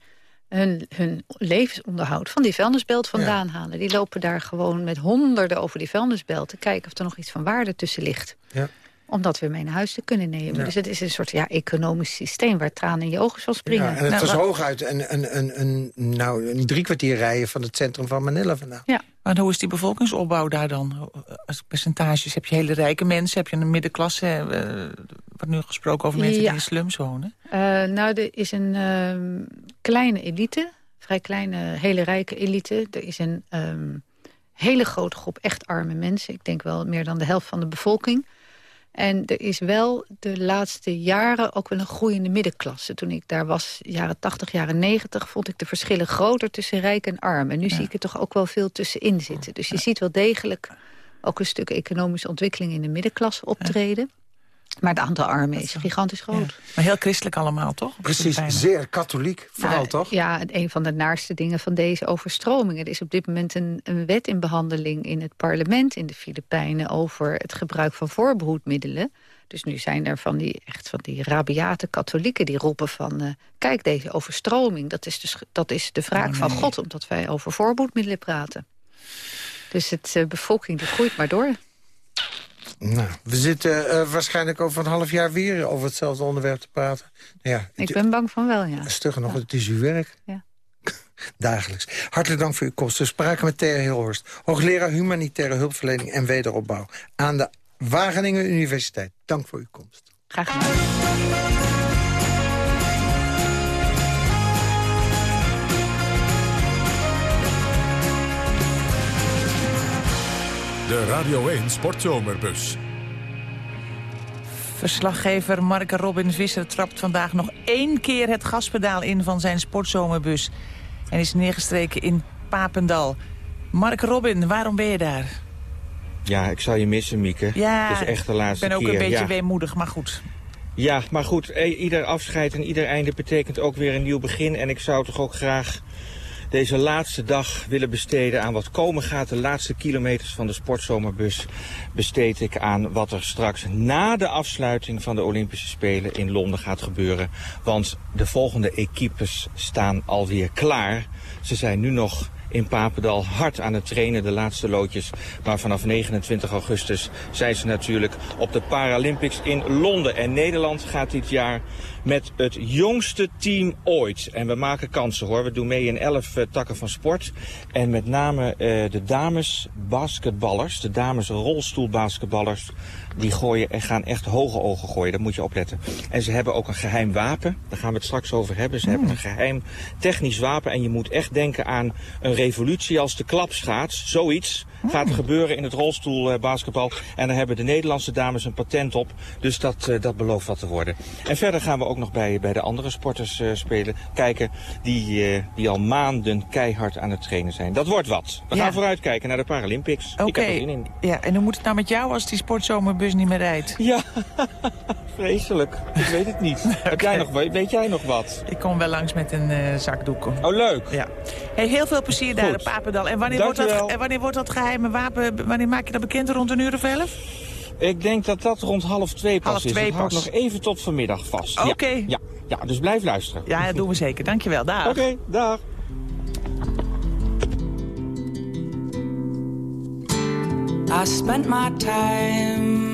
hun, hun levensonderhoud van die vuilnisbelt vandaan halen. Die lopen daar gewoon met honderden over die vuilnisbelt... te kijken of er nog iets van waarde tussen ligt. Ja om dat weer mee naar huis te kunnen nemen. Dus het is een soort ja, economisch systeem waar tranen in je ogen zal springen. Ja, en het nou, was hooguit een, een, een, een, nou, een drie kwartier rijden van het centrum van Manila vandaan. Ja. Maar hoe is die bevolkingsopbouw daar dan? Als percentages, heb je hele rijke mensen, heb je een middenklasse? Uh, wordt nu gesproken over mensen die in slums wonen. Uh, nou, er is een uh, kleine elite, vrij kleine, hele rijke elite. Er is een um, hele grote groep echt arme mensen. Ik denk wel meer dan de helft van de bevolking en er is wel de laatste jaren ook wel een groeiende middenklasse. Toen ik daar was, jaren 80, jaren 90... vond ik de verschillen groter tussen rijk en arm. En nu zie ik er toch ook wel veel tussenin zitten. Dus je ziet wel degelijk ook een stuk economische ontwikkeling... in de middenklasse optreden. Maar het aantal armen is gigantisch groot. Maar heel christelijk allemaal, toch? Precies, zeer katholiek, vooral nou, toch? Ja, een van de naarste dingen van deze overstromingen. Er is op dit moment een, een wet in behandeling in het parlement in de Filipijnen... over het gebruik van voorbehoedmiddelen. Dus nu zijn er van die, echt van die rabiate katholieken die roepen van... Uh, kijk, deze overstroming, dat is, de, dat is de wraak oh, van God... omdat wij over voorbehoedmiddelen praten. Dus het uh, bevolking die groeit maar door. Nou, we zitten uh, waarschijnlijk over een half jaar weer over hetzelfde onderwerp te praten. Nou ja, ik ben bang van wel, ja. Stugger nog, het is uw werk. Ja. Dagelijks. Hartelijk dank voor uw komst. We spraken met Thea Hilhorst, hoogleraar humanitaire hulpverlening en wederopbouw aan de Wageningen Universiteit. Dank voor uw komst. Graag gedaan. De Radio 1 Sportzomerbus. Verslaggever Marke Robin Visser trapt vandaag nog één keer het gaspedaal in van zijn sportzomerbus. En is neergestreken in Papendal. Mark Robin, waarom ben je daar? Ja, ik zal je missen, Mieke. Ja, het is echt de laatste ik ben ook keer. een beetje ja. weemoedig, maar goed. Ja, maar goed, eh, ieder afscheid en ieder einde betekent ook weer een nieuw begin. En ik zou toch ook graag deze laatste dag willen besteden aan wat komen gaat. De laatste kilometers van de sportzomerbus besteed ik aan wat er straks na de afsluiting van de Olympische Spelen in Londen gaat gebeuren. Want de volgende equipes staan alweer klaar. Ze zijn nu nog in Papendal hard aan het trainen, de laatste loodjes. Maar vanaf 29 augustus zijn ze natuurlijk op de Paralympics in Londen. En Nederland gaat dit jaar met het jongste team ooit. En we maken kansen hoor. We doen mee in 11 uh, takken van sport. En met name uh, de dames basketballers, de dames rolstoelbasketballers, die gooien en gaan echt hoge ogen gooien. Daar moet je opletten. En ze hebben ook een geheim wapen. Daar gaan we het straks over hebben. Ze mm. hebben een geheim technisch wapen. En je moet echt denken aan een revolutie als de klapschaats. Zoiets mm. gaat er gebeuren in het rolstoelbasketbal. En daar hebben de Nederlandse dames een patent op. Dus dat, uh, dat belooft wat te worden. En verder gaan we ook nog bij, bij de andere sporters uh, spelen. Kijken die, uh, die al maanden keihard aan het trainen zijn. Dat wordt wat. We ja. gaan vooruitkijken naar de Paralympics. Oké. Ja, en hoe moet het nou met jou als die sportzomerbus niet meer rijdt? Ja, vreselijk. Ik weet het niet. okay. Heb jij nog, weet jij nog wat? Ik kom wel langs met een uh, zakdoek. Oh, leuk. Ja. Hey, heel veel plezier daar in Papendal. En wanneer wordt, dat, en wanneer wordt dat geheime wapen, wanneer maak je dat bekend rond een uur of elf? Ik denk dat dat rond half twee pas half is. Twee pas. nog even tot vanmiddag vast. Oké. Okay. Ja, ja, ja, dus blijf luisteren. Ja, dat doen we zeker. Dankjewel. Dag. Oké, okay, dag. I spent my time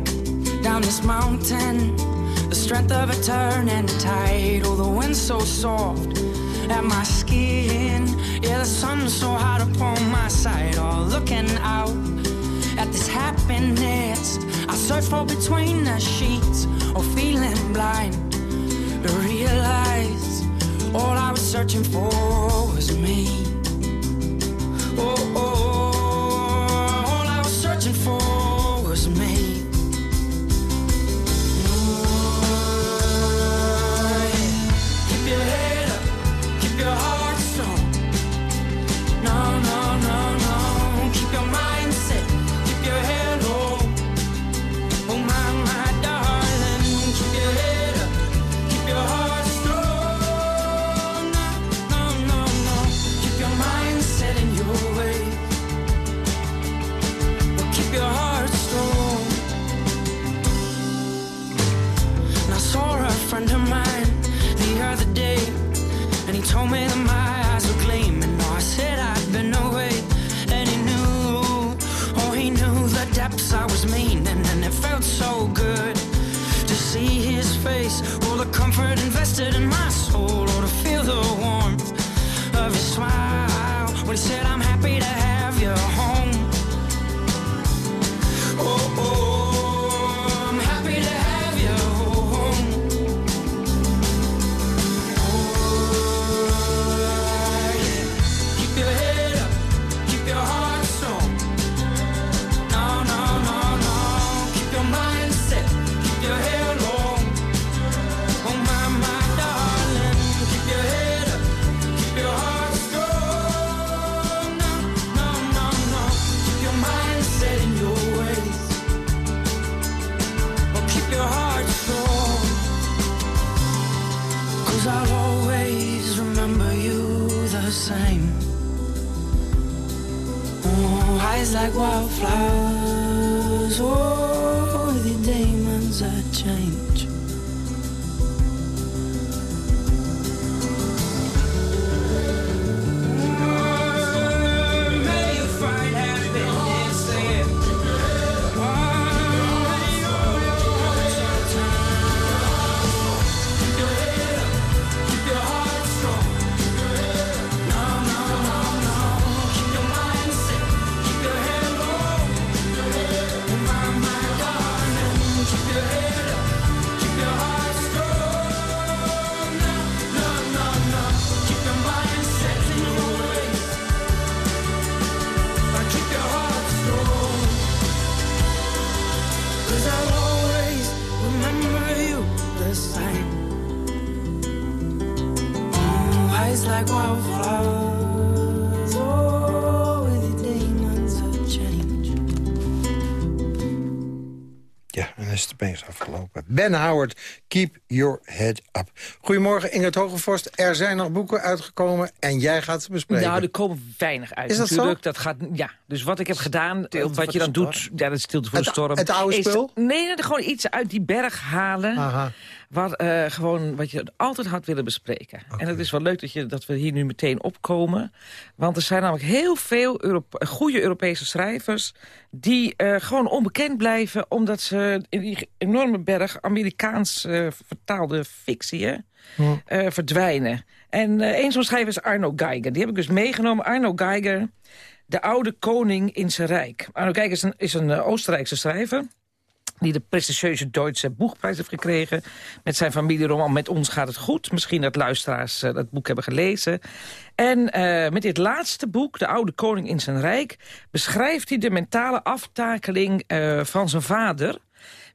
down this mountain, the strength of a turn and tide. Oh, the wind so soft at my skin. Yeah, the sun so hot upon my side. Oh, looking out at this happiness I search for between the sheets or feeling blind to realize all I was searching for was me. Oh, oh, is afgelopen. Ben Howard, Keep Your Head Up. Goedemorgen, Ingrid Hogevorst. Er zijn nog boeken uitgekomen en jij gaat ze bespreken. Nou, er komen weinig uit Is dat natuurlijk. zo? Dat gaat, ja, dus wat ik heb gedaan, Stilte wat voor je dan doet... Ja, dat is stilte voor Het- de storm. het oude is- spul? Nee, nee, gewoon iets uit die berg halen. Aha. Wat, eh, gewoon wat je altijd had willen bespreken. En het is wel leuk dat, je, dat we hier nu meteen opkomen. Want er zijn namelijk heel veel Europe goede Europese schrijvers... die eh, gewoon onbekend blijven... omdat ze in die enorme berg Amerikaans eh, vertaalde fictie... hè, verdwijnen. En een zo'n schrijver is Arno Geiger. Die heb ik dus meegenomen. Arno Geiger, de oude koning in zijn rijk. Arno Geiger is een, is een Oostenrijkse schrijver die de prestigieuze Duitse boekprijs heeft gekregen... met zijn familieroman Met ons gaat het goed. Misschien dat luisteraars eh, dat boek hebben gelezen. En eh, met dit laatste boek, De Oude Koning in zijn Rijk... beschrijft hij de mentale aftakeling eh, van zijn vader...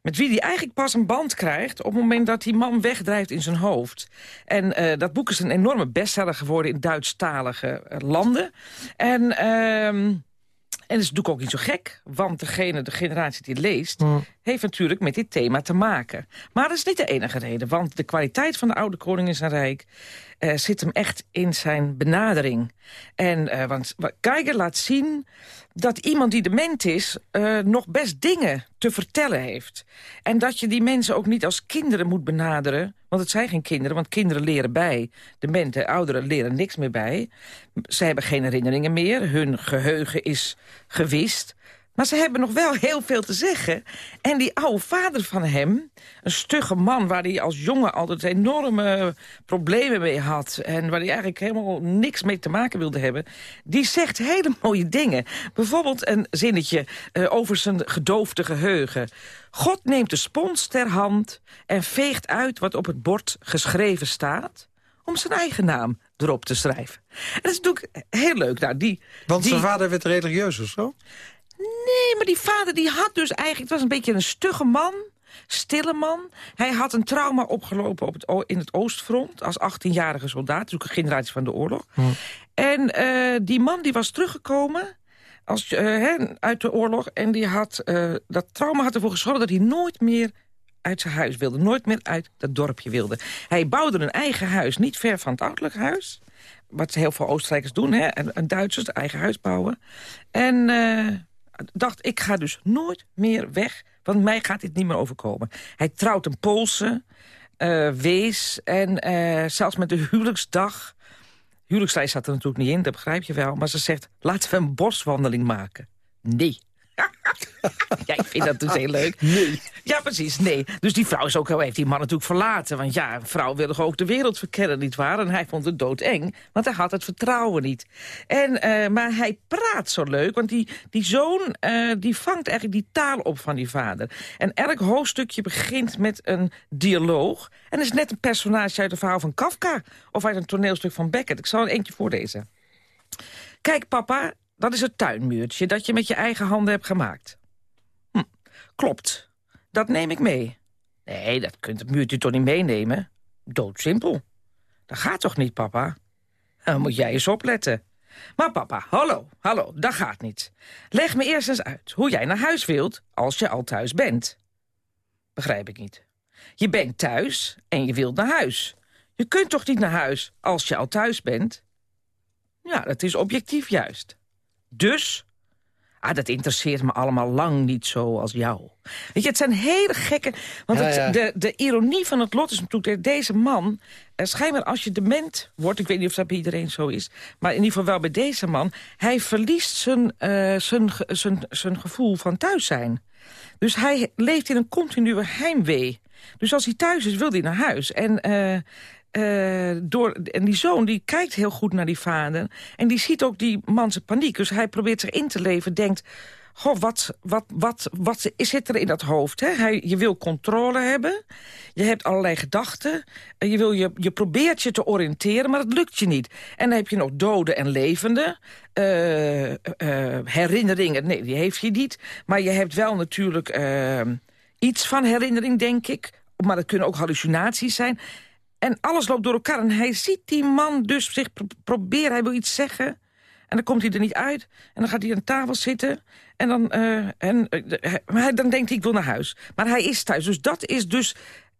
met wie hij eigenlijk pas een band krijgt... op het moment dat die man wegdrijft in zijn hoofd. En dat boek is een enorme bestseller geworden in Duitsstalige landen. En... ehm dat is natuurlijk ook niet zo gek, want degene, de generatie die leest... heeft natuurlijk met dit thema te maken. Maar dat is niet de enige reden, want de kwaliteit van de oude koning in zijn rijk... eh, zit hem echt in zijn benadering. En, eh, want Geiger laat zien dat iemand die dement is... eh, nog best dingen te vertellen heeft. En dat je die mensen ook niet als kinderen moet benaderen... want het zijn geen kinderen, want kinderen leren bij. Dementen, ouderen leren niks meer bij. Ze hebben geen herinneringen meer, hun geheugen is gewist... Maar ze hebben nog wel heel veel te zeggen. En die oude vader van hem, een stugge man... waar hij als jongen altijd enorme problemen mee had... en waar hij eigenlijk helemaal niks mee te maken wilde hebben... die zegt hele mooie dingen. Bijvoorbeeld een zinnetje eh, over zijn gedoofde geheugen. God neemt de spons ter hand en veegt uit wat op het bord geschreven staat... om zijn eigen naam erop te schrijven. En dat is natuurlijk heel leuk. Nou, die, Want die, zijn vader werd religieus of zo? Nee, maar die vader die had dus eigenlijk... Het was een beetje een stugge man, stille man. Hij had een trauma opgelopen op het, in het Oostfront... als 18-jarige soldaat, dus ook een generatie van de oorlog. En eh, die man die was teruggekomen als, eh, uit de oorlog... en die had, eh, dat trauma had ervoor gezorgd dat hij nooit meer uit zijn huis wilde. Nooit meer uit dat dorpje wilde. Hij bouwde een eigen huis, niet ver van het ouderlijk huis... wat heel veel Oostenrijkers doen, hè, en, en Duitsers, een eigen huis bouwen. En... dacht, ik ga dus nooit meer weg, want mij gaat dit niet meer overkomen. Hij trouwt een Poolse, eh, wees en eh, zelfs met de huwelijksdag... Huwelijksreis zat er natuurlijk niet in, dat begrijp je wel. Maar ze zegt, laten we een boswandeling maken. Nee. Ja, ik vind dat dus heel leuk. Nee. Ja, precies, nee. Dus die vrouw is ook, heeft die man natuurlijk verlaten. Want ja, een vrouw wil toch ook de wereld verkennen, nietwaar? En hij vond het doodeng, want hij had het vertrouwen niet. En, eh, maar hij praat zo leuk, want die, die zoon eh, die vangt eigenlijk die taal op van die vader. En elk hoofdstukje begint met een dialoog. En is net een personage uit een verhaal van Kafka... of uit een toneelstuk van Beckett. Ik zal er eentje voorlezen. Kijk, papa, dat is het tuinmuurtje dat je met je eigen handen hebt gemaakt. Klopt. Dat neem ik mee. Nee, dat kunt het muurtje toch niet meenemen? Doodsimpel. Dat gaat toch niet, papa? Dan moet jij eens opletten. Maar papa, hallo, hallo, dat gaat niet. Leg me eerst eens uit hoe jij naar huis wilt als je al thuis bent. Begrijp ik niet. Je bent thuis en je wilt naar huis. Je kunt toch niet naar huis als je al thuis bent? Ja, dat is objectief juist. Dus? Ah, dat interesseert me allemaal lang niet zo als jou. Weet je, het zijn hele gekke... Want Ja, het- ja. De, de ironie van het lot is natuurlijk... dat deze man, eh, schijnbaar als je dement wordt... ik weet niet of dat bij iedereen zo is... maar in ieder geval wel bij deze man... hij verliest zijn, eh, zijn, zijn, zijn gevoel van thuis zijn. Dus hij leeft in een continue heimwee. Dus als hij thuis is, wil hij naar huis. En, eh, eh, door, en die zoon die kijkt heel goed naar die vader. En die ziet ook die man zijn paniek. Dus hij probeert zich in te leven. Denkt, goh, wat, wat, wat, wat zit er in dat hoofd? Hè? Hij, je wil controle hebben. Je hebt allerlei gedachten. En Je, wil je, je probeert je te oriënteren, maar het lukt je niet. En dan heb je nog doden en levenden. Eh, eh, herinneringen, nee, die heeft je niet. Maar je hebt wel natuurlijk eh, iets van herinnering, denk ik. Maar dat kunnen ook hallucinaties zijn. En alles loopt door elkaar. En hij ziet die man dus zich pro- proberen, hij wil iets zeggen. En dan komt hij er niet uit. En dan gaat hij aan tafel zitten. En dan, uh, en, uh, hij, dan denkt hij, ik wil naar huis. Maar hij is thuis. Dus dat is dus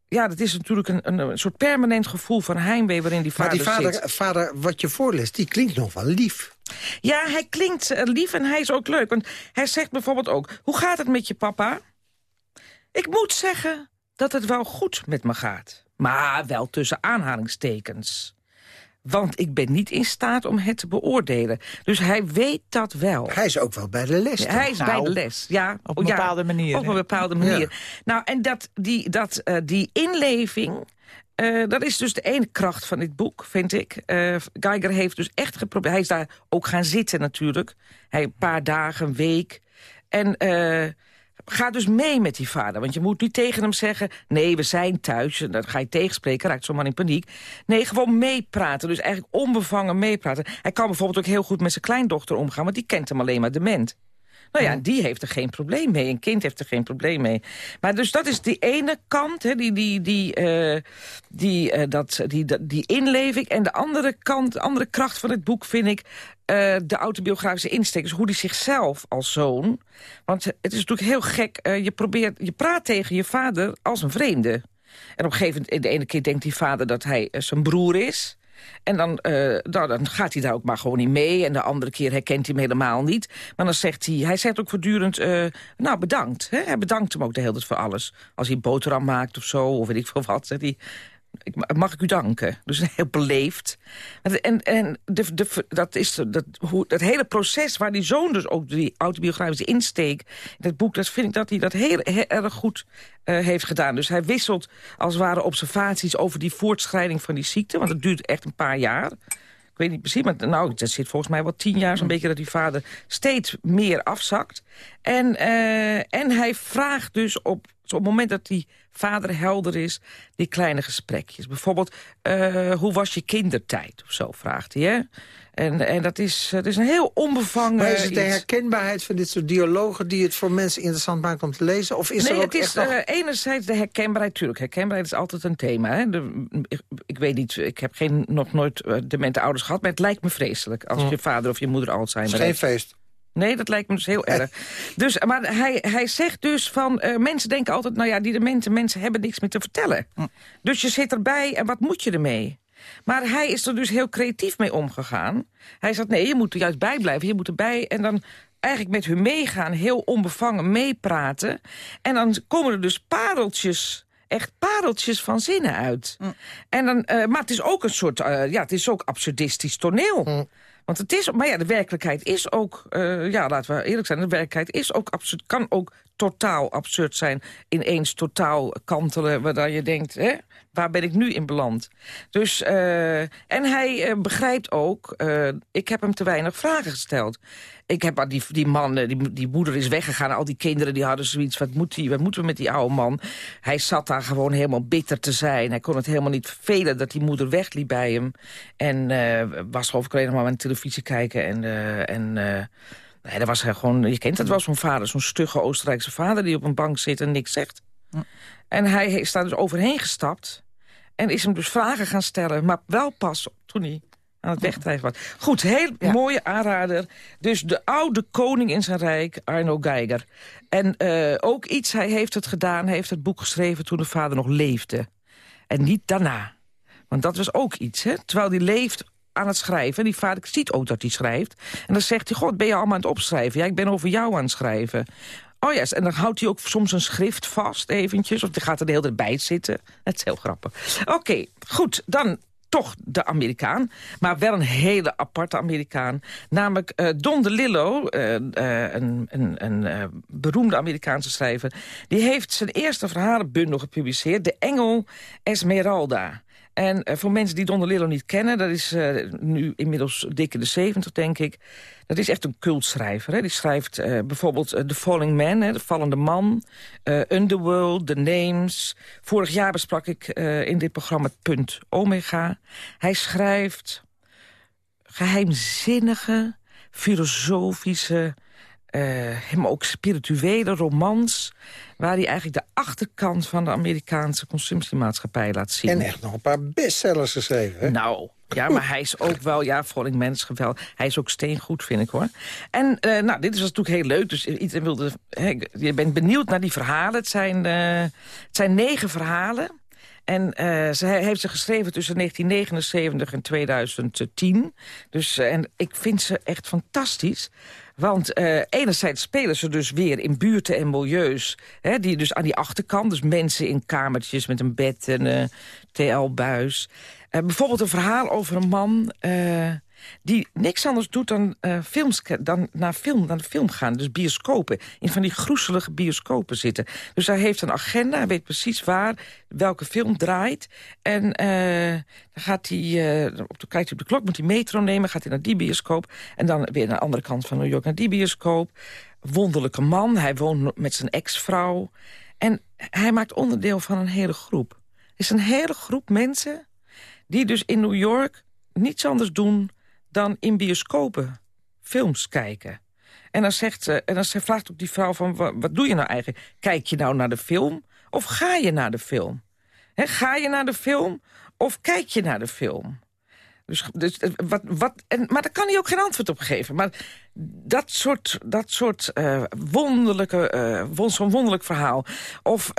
ja, dat is natuurlijk een, een, een, soort permanent gevoel van heimwee waarin die vader, maar die vader, vader, wat je voorleest, die klinkt nog wel lief. Ja, hij klinkt uh, lief en hij is ook leuk. Want hij zegt bijvoorbeeld ook, hoe gaat het met je papa? Ik moet zeggen dat het wel goed met me gaat. Maar wel tussen aanhalingstekens. Want ik ben niet in staat om het te beoordelen. Dus hij weet dat wel. Hij is ook wel bij de les. hij is bij de Nou, les, ja. Op een bepaalde manier. Op een bepaalde manier. Nou, en dat, die, dat, uh, die inleving... Uh, dat is dus de ene kracht van dit boek, vind ik. Uh, Geiger heeft dus echt geprobeerd... Hij is daar ook gaan zitten natuurlijk. Hij een paar dagen, een week. En ga dus mee met die vader. Want je moet niet tegen hem zeggen... nee, we zijn thuis. En ga je tegenspreken, raakt zo'n man in paniek. Nee, gewoon meepraten. Dus eigenlijk onbevangen meepraten. Hij kan bijvoorbeeld ook heel goed met zijn kleindochter omgaan... want die kent hem alleen maar dement. Nou ja, die heeft er geen probleem mee. Een kind heeft er geen probleem mee. Maar dus dat is die ene kant, hè, die, die, die, uh, die, uh, dat, die, die, die inleving. En de andere kant, de andere kracht van het boek vind ik... Uh, de autobiografische insteek. Dus hoe hij zichzelf als zoon... Want het is natuurlijk heel gek. je, probeert, je praat tegen je vader als een vreemde. En op een gegeven moment, de ene keer denkt die vader dat hij zijn broer is... En dan, uh, dan, dan, gaat hij daar ook maar gewoon niet mee. En de andere keer herkent hij hem helemaal niet. Maar dan zegt hij, hij zegt ook voortdurend, uh, nou bedankt. Hè? Hij bedankt hem ook de hele tijd voor alles. Als hij boterham maakt of zo, of weet ik veel wat. Zegt hij, mag ik u danken? Dus heel beleefd. En, en de, dat is dat, hoe, dat hele proces waar die zoon dus ook die autobiografische insteek... in dat boek, dat vind ik dat hij dat heel, erg goed uh, heeft gedaan. Dus hij wisselt als het ware observaties over die voortschrijding van die ziekte. Want het duurt echt een paar jaar. Ik weet niet precies, maar nou, het zit volgens mij wel tien jaar zo'n beetje dat die vader steeds meer afzakt. En, uh, en hij vraagt dus op, op het moment dat die vader helder is, die kleine gesprekjes. Bijvoorbeeld, uh, hoe was je kindertijd of zo, vraagt hij. Hè? En, en dat, is, dat is een heel onbevangen Maar is het de iets. herkenbaarheid van dit soort dialogen... die het voor mensen interessant maakt om te lezen? Of is nee, er ook het is echt nog... uh, enerzijds de herkenbaarheid. Tuurlijk, herkenbaarheid is altijd een thema. Hè? De, ik, ik, weet niet, ik heb geen, nog nooit uh, demente ouders gehad... maar het lijkt me vreselijk als Hm. je vader of je moeder Alzheimer Het is geen feest. Nee, dat lijkt me dus heel erg. Dus, maar hij, hij zegt dus van... Uh, mensen denken altijd, nou ja, die demente mensen hebben niks meer te vertellen. Hm. Dus je zit erbij en wat moet je ermee? Maar hij is er dus heel creatief mee omgegaan. Hij zegt, nee, je moet er juist bij blijven. Je moet erbij en dan eigenlijk met hun meegaan. Heel onbevangen meepraten. En dan komen er dus pareltjes echt pareltjes van zinnen uit. Mm. En dan, uh, maar het is ook een soort, uh, ja, het is ook absurdistisch toneel. Mm. Want het is, maar ja, de werkelijkheid is ook, uh, ja, laten we eerlijk zijn, de werkelijkheid is ook absurd, kan ook totaal absurd zijn. Ineens totaal kantelen, waar je denkt, hè, waar ben ik nu in beland? Dus, uh, en hij uh, begrijpt ook, uh, ik heb hem te weinig vragen gesteld. Ik heb die, die man, die, die moeder is weggegaan. Al die kinderen die hadden zoiets, wat, moet die, wat moeten we met die oude man? Hij zat daar gewoon helemaal bitter te zijn. Hij kon het helemaal niet vervelen dat die moeder wegliep bij hem. En was geloof ik alleen nog maar aan de televisie kijken. En, en nee, dat was hij gewoon, je kent het wel, zo'n vader. Zo'n stugge Oostenrijkse vader die op een bank zit en niks zegt. Ja. En hij is daar dus overheen gestapt. En is hem dus vragen gaan stellen. Maar wel pas toen hij aan het wegdrijven was. Goed, heel ja. mooie aanrader. Dus de oude koning in zijn rijk, Arno Geiger. En uh, ook iets, hij heeft het gedaan, hij heeft het boek geschreven toen de vader nog leefde. En niet daarna. Want dat was ook iets, hè? Terwijl hij leeft aan het schrijven. Die vader ziet ook dat hij schrijft. En dan zegt hij, god, ben je allemaal aan het opschrijven? Ja, ik ben over jou aan het schrijven. Oh ja, en dan houdt hij ook soms een schrift vast eventjes. Of die gaat er de hele tijd bij zitten. Het is heel grappig. Oké, goed. Dan toch de Amerikaan. Maar wel een hele aparte Amerikaan. Namelijk uh, Don DeLillo, uh, uh, een, een, een beroemde Amerikaanse schrijver. Die heeft zijn eerste verhalenbundel gepubliceerd. De Engel Esmeralda. En uh, voor mensen die Don DeLillo niet kennen... dat is uh, nu inmiddels dik in de 70, denk ik... dat is echt een cultschrijver. Hè? Die schrijft uh, bijvoorbeeld The Falling Man, hè, De Vallende Man... Underworld, The Names. Vorig jaar besprak ik in dit programma Punt Omega. Hij schrijft geheimzinnige, filosofische... helemaal ook spirituele romans waar hij eigenlijk de achterkant van de Amerikaanse consumptiemaatschappij laat zien. En echt nog een paar bestsellers geschreven. Hè? Nou, Ja, maar hij is ook wel, ja, is geweldig. Hij is ook steengoed, vind ik, hoor. En uh, nou, dit was natuurlijk heel leuk. Dus iedereen wilde, he, je bent benieuwd naar die verhalen. Het zijn, uh, het zijn negen verhalen. En uh, ze heeft ze geschreven tussen 1979 en 2010. Dus, en ik vind ze echt fantastisch. Want uh, enerzijds spelen ze dus weer in buurten en milieus... Hè, die dus aan die achterkant, dus mensen in kamertjes met een bed en een TL-buis... bijvoorbeeld een verhaal over een man die niks anders doet dan, uh, films, dan naar, film, naar de film gaan. Dus bioscopen. In van die groezelige bioscopen zitten. Dus hij heeft een agenda. Hij weet precies waar, welke film draait. En uh, dan gaat hij, uh, op de, kijkt hij op de klok, moet hij metro nemen. Gaat hij naar die bioscoop. En dan weer naar de andere kant van New York naar die bioscoop. Wonderlijke man. Hij woont met zijn ex-vrouw. En hij maakt onderdeel van een hele groep. Het is een hele groep mensen die dus in New York niets anders doen dan in bioscopen films kijken. En dan, zegt ze, en dan vraagt ook die vrouw van, wat, doe je nou eigenlijk? Kijk je nou naar de film of ga je naar de film? He, ga je naar de film of kijk je naar de film? Dus, dus eh, wat, wat, en, maar daar kan hij ook geen antwoord op geven. Maar dat soort, dat soort uh, wonderlijke, uh, zo'n wonderlijk verhaal. Of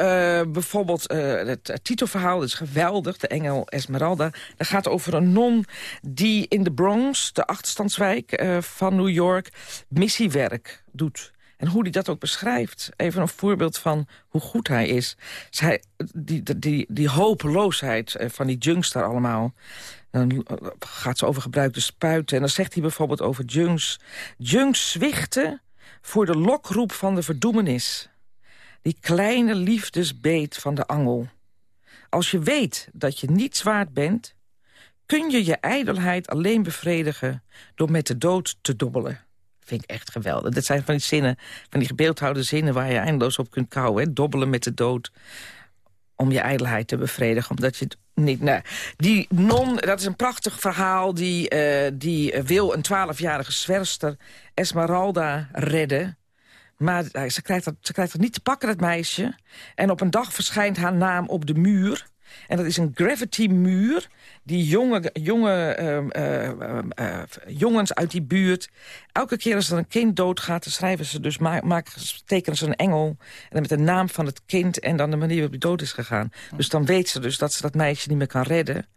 bijvoorbeeld het, titelverhaal, dat is geweldig, de engel Esmeralda. Dat gaat over een non die in de Bronx, de achterstandswijk van New York, missiewerk doet. En hoe hij dat ook beschrijft. Even een voorbeeld van hoe goed hij is. Zij, die, die, die, hopeloosheid van die junks daar allemaal. Dan gaat ze over gebruikte spuiten. En dan zegt hij bijvoorbeeld over junks. Junks zwichten voor de lokroep van de verdoemenis. Die kleine liefdesbeet van de angel. Als je weet dat je niet zwaard bent... kun je je ijdelheid alleen bevredigen door met de dood te dobbelen. Vind ik echt geweldig. Dat zijn van die zinnen, van die gebeeldhouwde zinnen... waar je eindeloos op kunt kouwen. Dobbelen met de dood om je ijdelheid te bevredigen. Omdat je niet... Nou, die non, dat is een prachtig verhaal. Die, uh, die wil een twaalfjarige zwerster Esmeralda redden. Maar uh, ze, krijgt dat, ze krijgt dat niet te pakken, dat meisje. En op een dag verschijnt haar naam op de muur. En dat is een gravity-muur die jonge, jonge uh, uh, jongens uit die buurt... elke keer als er een kind doodgaat, dan schrijven ze dus, maken, tekenen ze een engel... en dan met de naam van het kind en dan de manier waarop die dood is gegaan. Dus dan weet ze dus dat ze dat meisje niet meer kan redden.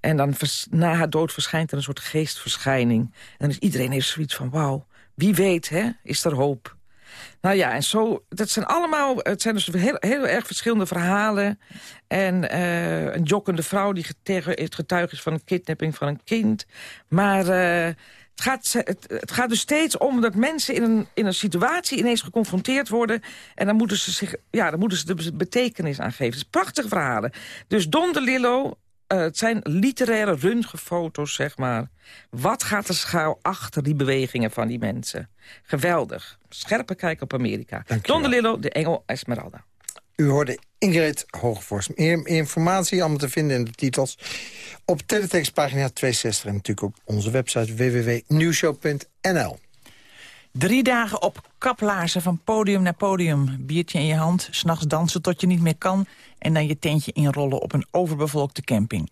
En dan na haar dood verschijnt er een soort geestverschijning. En dan is iedereen heeft zoiets van, wauw, wie weet, hè, is er hoop. Nou ja, en zo, dat zijn allemaal, het zijn dus heel, heel erg verschillende verhalen. En uh, een jokkende vrouw die getuige is van een kidnapping van een kind. Maar uh, het, gaat, het, het, gaat dus steeds om dat mensen in een, in een situatie ineens geconfronteerd worden. En dan moeten ze, zich, ja, dan moeten ze de betekenis aan geven. Het is prachtige verhalen. Dus Don de Lillo, uh, het zijn literaire röntgenfoto's, zeg maar. Wat gaat er schuil achter die bewegingen van die mensen? Geweldig. Scherpe kijk op Amerika. Don de Lillo, de Engel Esmeralda. U hoorde Ingrid Hoogvorst. Meer informatie allemaal te vinden in de titels op teletextpagina 62... en natuurlijk op onze website www.nieuwshow.nl. Drie dagen op kaplaarzen van podium naar podium. Biertje in je hand, s'nachts dansen tot je niet meer kan... en dan je tentje inrollen op een overbevolkte camping.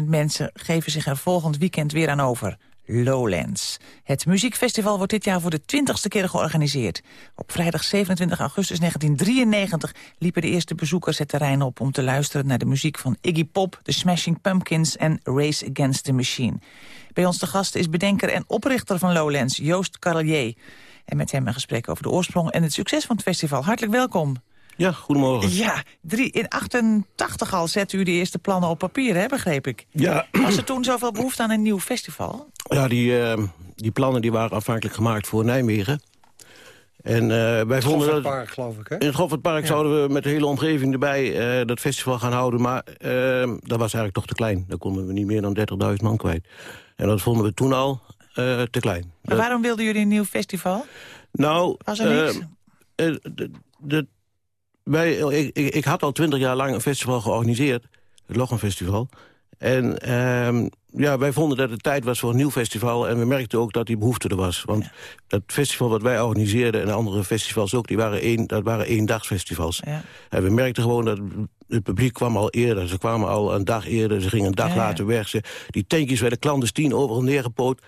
60.000 mensen geven zich er volgend weekend weer aan over. Lowlands. Het muziekfestival wordt dit jaar voor de twintigste keer georganiseerd. Op vrijdag 27 augustus 1993 liepen de eerste bezoekers het terrein op... om te luisteren naar de muziek van Iggy Pop, The Smashing Pumpkins en Race Against the Machine. Bij ons de gast is bedenker en oprichter van Lowlands, Joost Carlier. En met hem een gesprek over de oorsprong en het succes van het festival. Hartelijk welkom. Ja, goedemorgen. Ja, drie, in 88 al zette u de eerste plannen op papier, hè, begreep ik. Ja. Was er toen zoveel behoefte aan een nieuw festival? Ja, die, uh, die plannen die waren afhankelijk gemaakt voor Nijmegen. En uh, wij vonden dat... Park, geloof ik, hè? In het Goffertpark ja. zouden we met de hele omgeving erbij uh, dat festival gaan houden. Maar dat was eigenlijk toch te klein. Daar konden we niet meer dan 30.000 man kwijt. En dat vonden we toen al te klein. Maar dat... waarom wilden jullie een nieuw festival? Nou... Was er niks? de, wij, ik, ik, ik, had al twintig jaar lang een festival georganiseerd. Het Lochem En um, ja, wij vonden dat het tijd was voor een nieuw festival. En we merkten ook dat die behoefte er was. Want ja. dat festival wat wij organiseerden en andere festivals ook... Die waren één, dat waren eendagsfestivals. Ja. En we merkten gewoon dat het publiek kwam al eerder. Ze kwamen al een dag eerder, ze gingen een dag Ja. later weg. Ze, die tentjes werden clandestien overal neergepoot.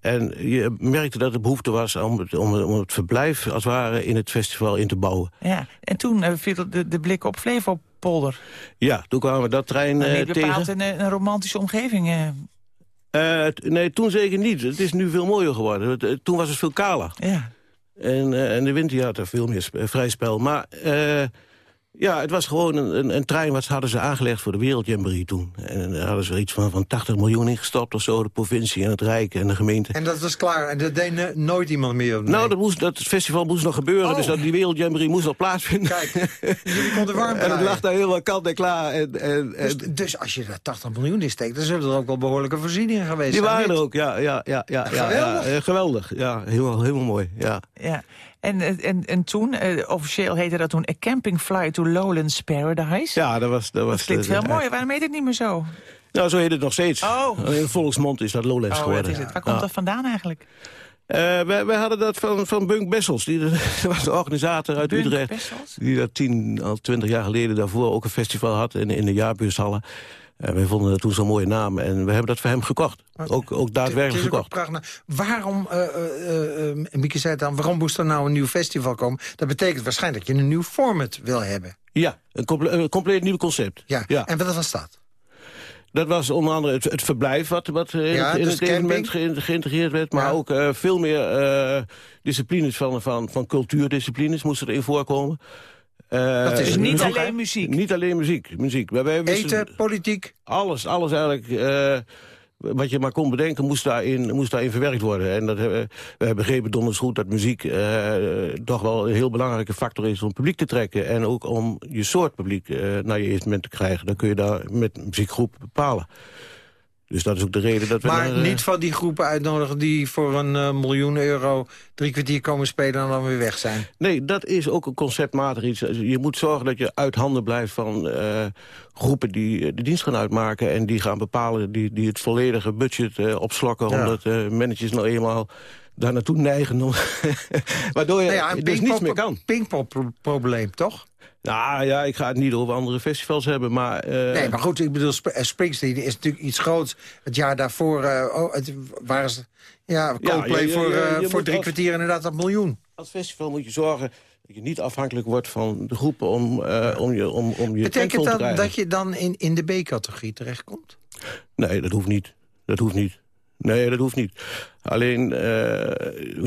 En je merkte dat er behoefte was om het, om, om het verblijf als het ware in het festival in te bouwen. Ja. En toen eh, viel de, de blik op Flevopolder. Ja, toen kwamen we dat trein Maar eh, niet bepaald tegen. een, een romantische omgeving. eh. Eh, nee, toen zeker niet. Het is nu veel mooier geworden. Eh, toen was het veel kaler. ja. En, eh, en de winter had er veel meer eh, vrij spel. Maar eh, ja, het was gewoon een, een, een trein wat hadden ze aangelegd voor de Wereldjamboree toen. En daar hadden ze iets van, van 80 miljoen ingestopt of zo. De provincie en het Rijk en de gemeente. En dat was klaar. En dat deed nooit iemand meer. Nee. Nou, dat, moest, dat festival moest nog gebeuren. Oh. Dus dat, die Wereldjamboree moest nog plaatsvinden. Kijk, jullie konden warm en het lag daar helemaal kant en klaar. En, en, en Dus, dus als je daar 80 miljoen in steekt... dan zullen er ook wel behoorlijke voorzieningen geweest die zijn. waren er ook, ja. ja, ja, ja, ja, Geweldig. Ja, eh, geweldig, ja. Heel, mooi, ja. Ja. En, eh, en, en toen, eh, officieel heette dat toen... A Camping Fly to Lowlands Paradise. Ja, dat was... Dat, was Dat klinkt eh, veel eh, mooier. Waarom heet het niet meer zo? Nou, zo heet het nog steeds. Oh. In de volksmond is dat Lowlands Oh, geworden. dat is het. Waar komt Ja. dat vandaan eigenlijk? Eh, wij, wij hadden dat van, van Bunk Bessels. Die dat was een organisator uit Bunk Utrecht. Bessels? Die dat tien, al twintig jaar geleden daarvoor ook een festival had in, in de jaarbeurshallen. En wij vonden dat toen zo'n mooie naam. En we hebben dat voor hem gekocht. Ook, ook Het daadwerkelijk gekocht. prachtig. Waarom, eh, Mieke zei het dan, waarom moest er nou een nieuw festival komen? Dat betekent waarschijnlijk dat je een nieuw format wil hebben. Ja, een, comple een compleet nieuw concept. Ja. Ja. En wat was dat? Dat was onder andere het, het verblijf wat, wat in Ja, het, in dus het evenement camping. ge- geïntegreerd werd. Maar Ja. ook veel meer disciplines van, van, van cultuurdisciplines moesten erin voorkomen. Eh, Dat is Dus niet muziek, alleen muziek. Niet alleen muziek. muziek. Wij, wij wisten- Eten, politiek? Alles, alles eigenlijk... eh, wat je maar kon bedenken, moest daarin, moest daarin verwerkt worden. En dat we hebben begrepen donders goed dat muziek eh, toch wel een heel belangrijke factor is om publiek te trekken. En ook om je soort publiek eh, naar je evenement te krijgen. Dan kun je daar met een muziekgroep bepalen. Dus dat is ook de reden dat we... Maar eh, niet van die groepen uitnodigen die voor een eh, miljoen euro drie kwartier komen spelen en dan weer weg zijn. Nee, dat is ook een conceptmatig iets. Je moet zorgen dat je uit handen blijft van eh, groepen die de dienst gaan uitmaken... en die gaan bepalen, die, die het volledige budget eh, opslokken... Ja. omdat managers nou eenmaal daar naartoe neigen. Waardoor je Nou ja, dus niets meer kan. pingpongprobleem, toch? Nou ja, ik ga het niet over andere festivals hebben, maar... eh, Nee, maar goed, ik bedoel, Sp- eh, Springsteen is natuurlijk iets groots. Het jaar daarvoor eh, oh, het, waren ze... Ja, Coldplay je- voor, voor drie als- kwartier inderdaad dat miljoen. Als festival moet je zorgen dat je niet afhankelijk wordt van de groepen... om, om je, om, om je Betekent te dat dat je dan in, in de B-categorie terechtkomt? Nee, dat hoeft niet. Dat hoeft niet. Nee, dat hoeft niet. Alleen, eh,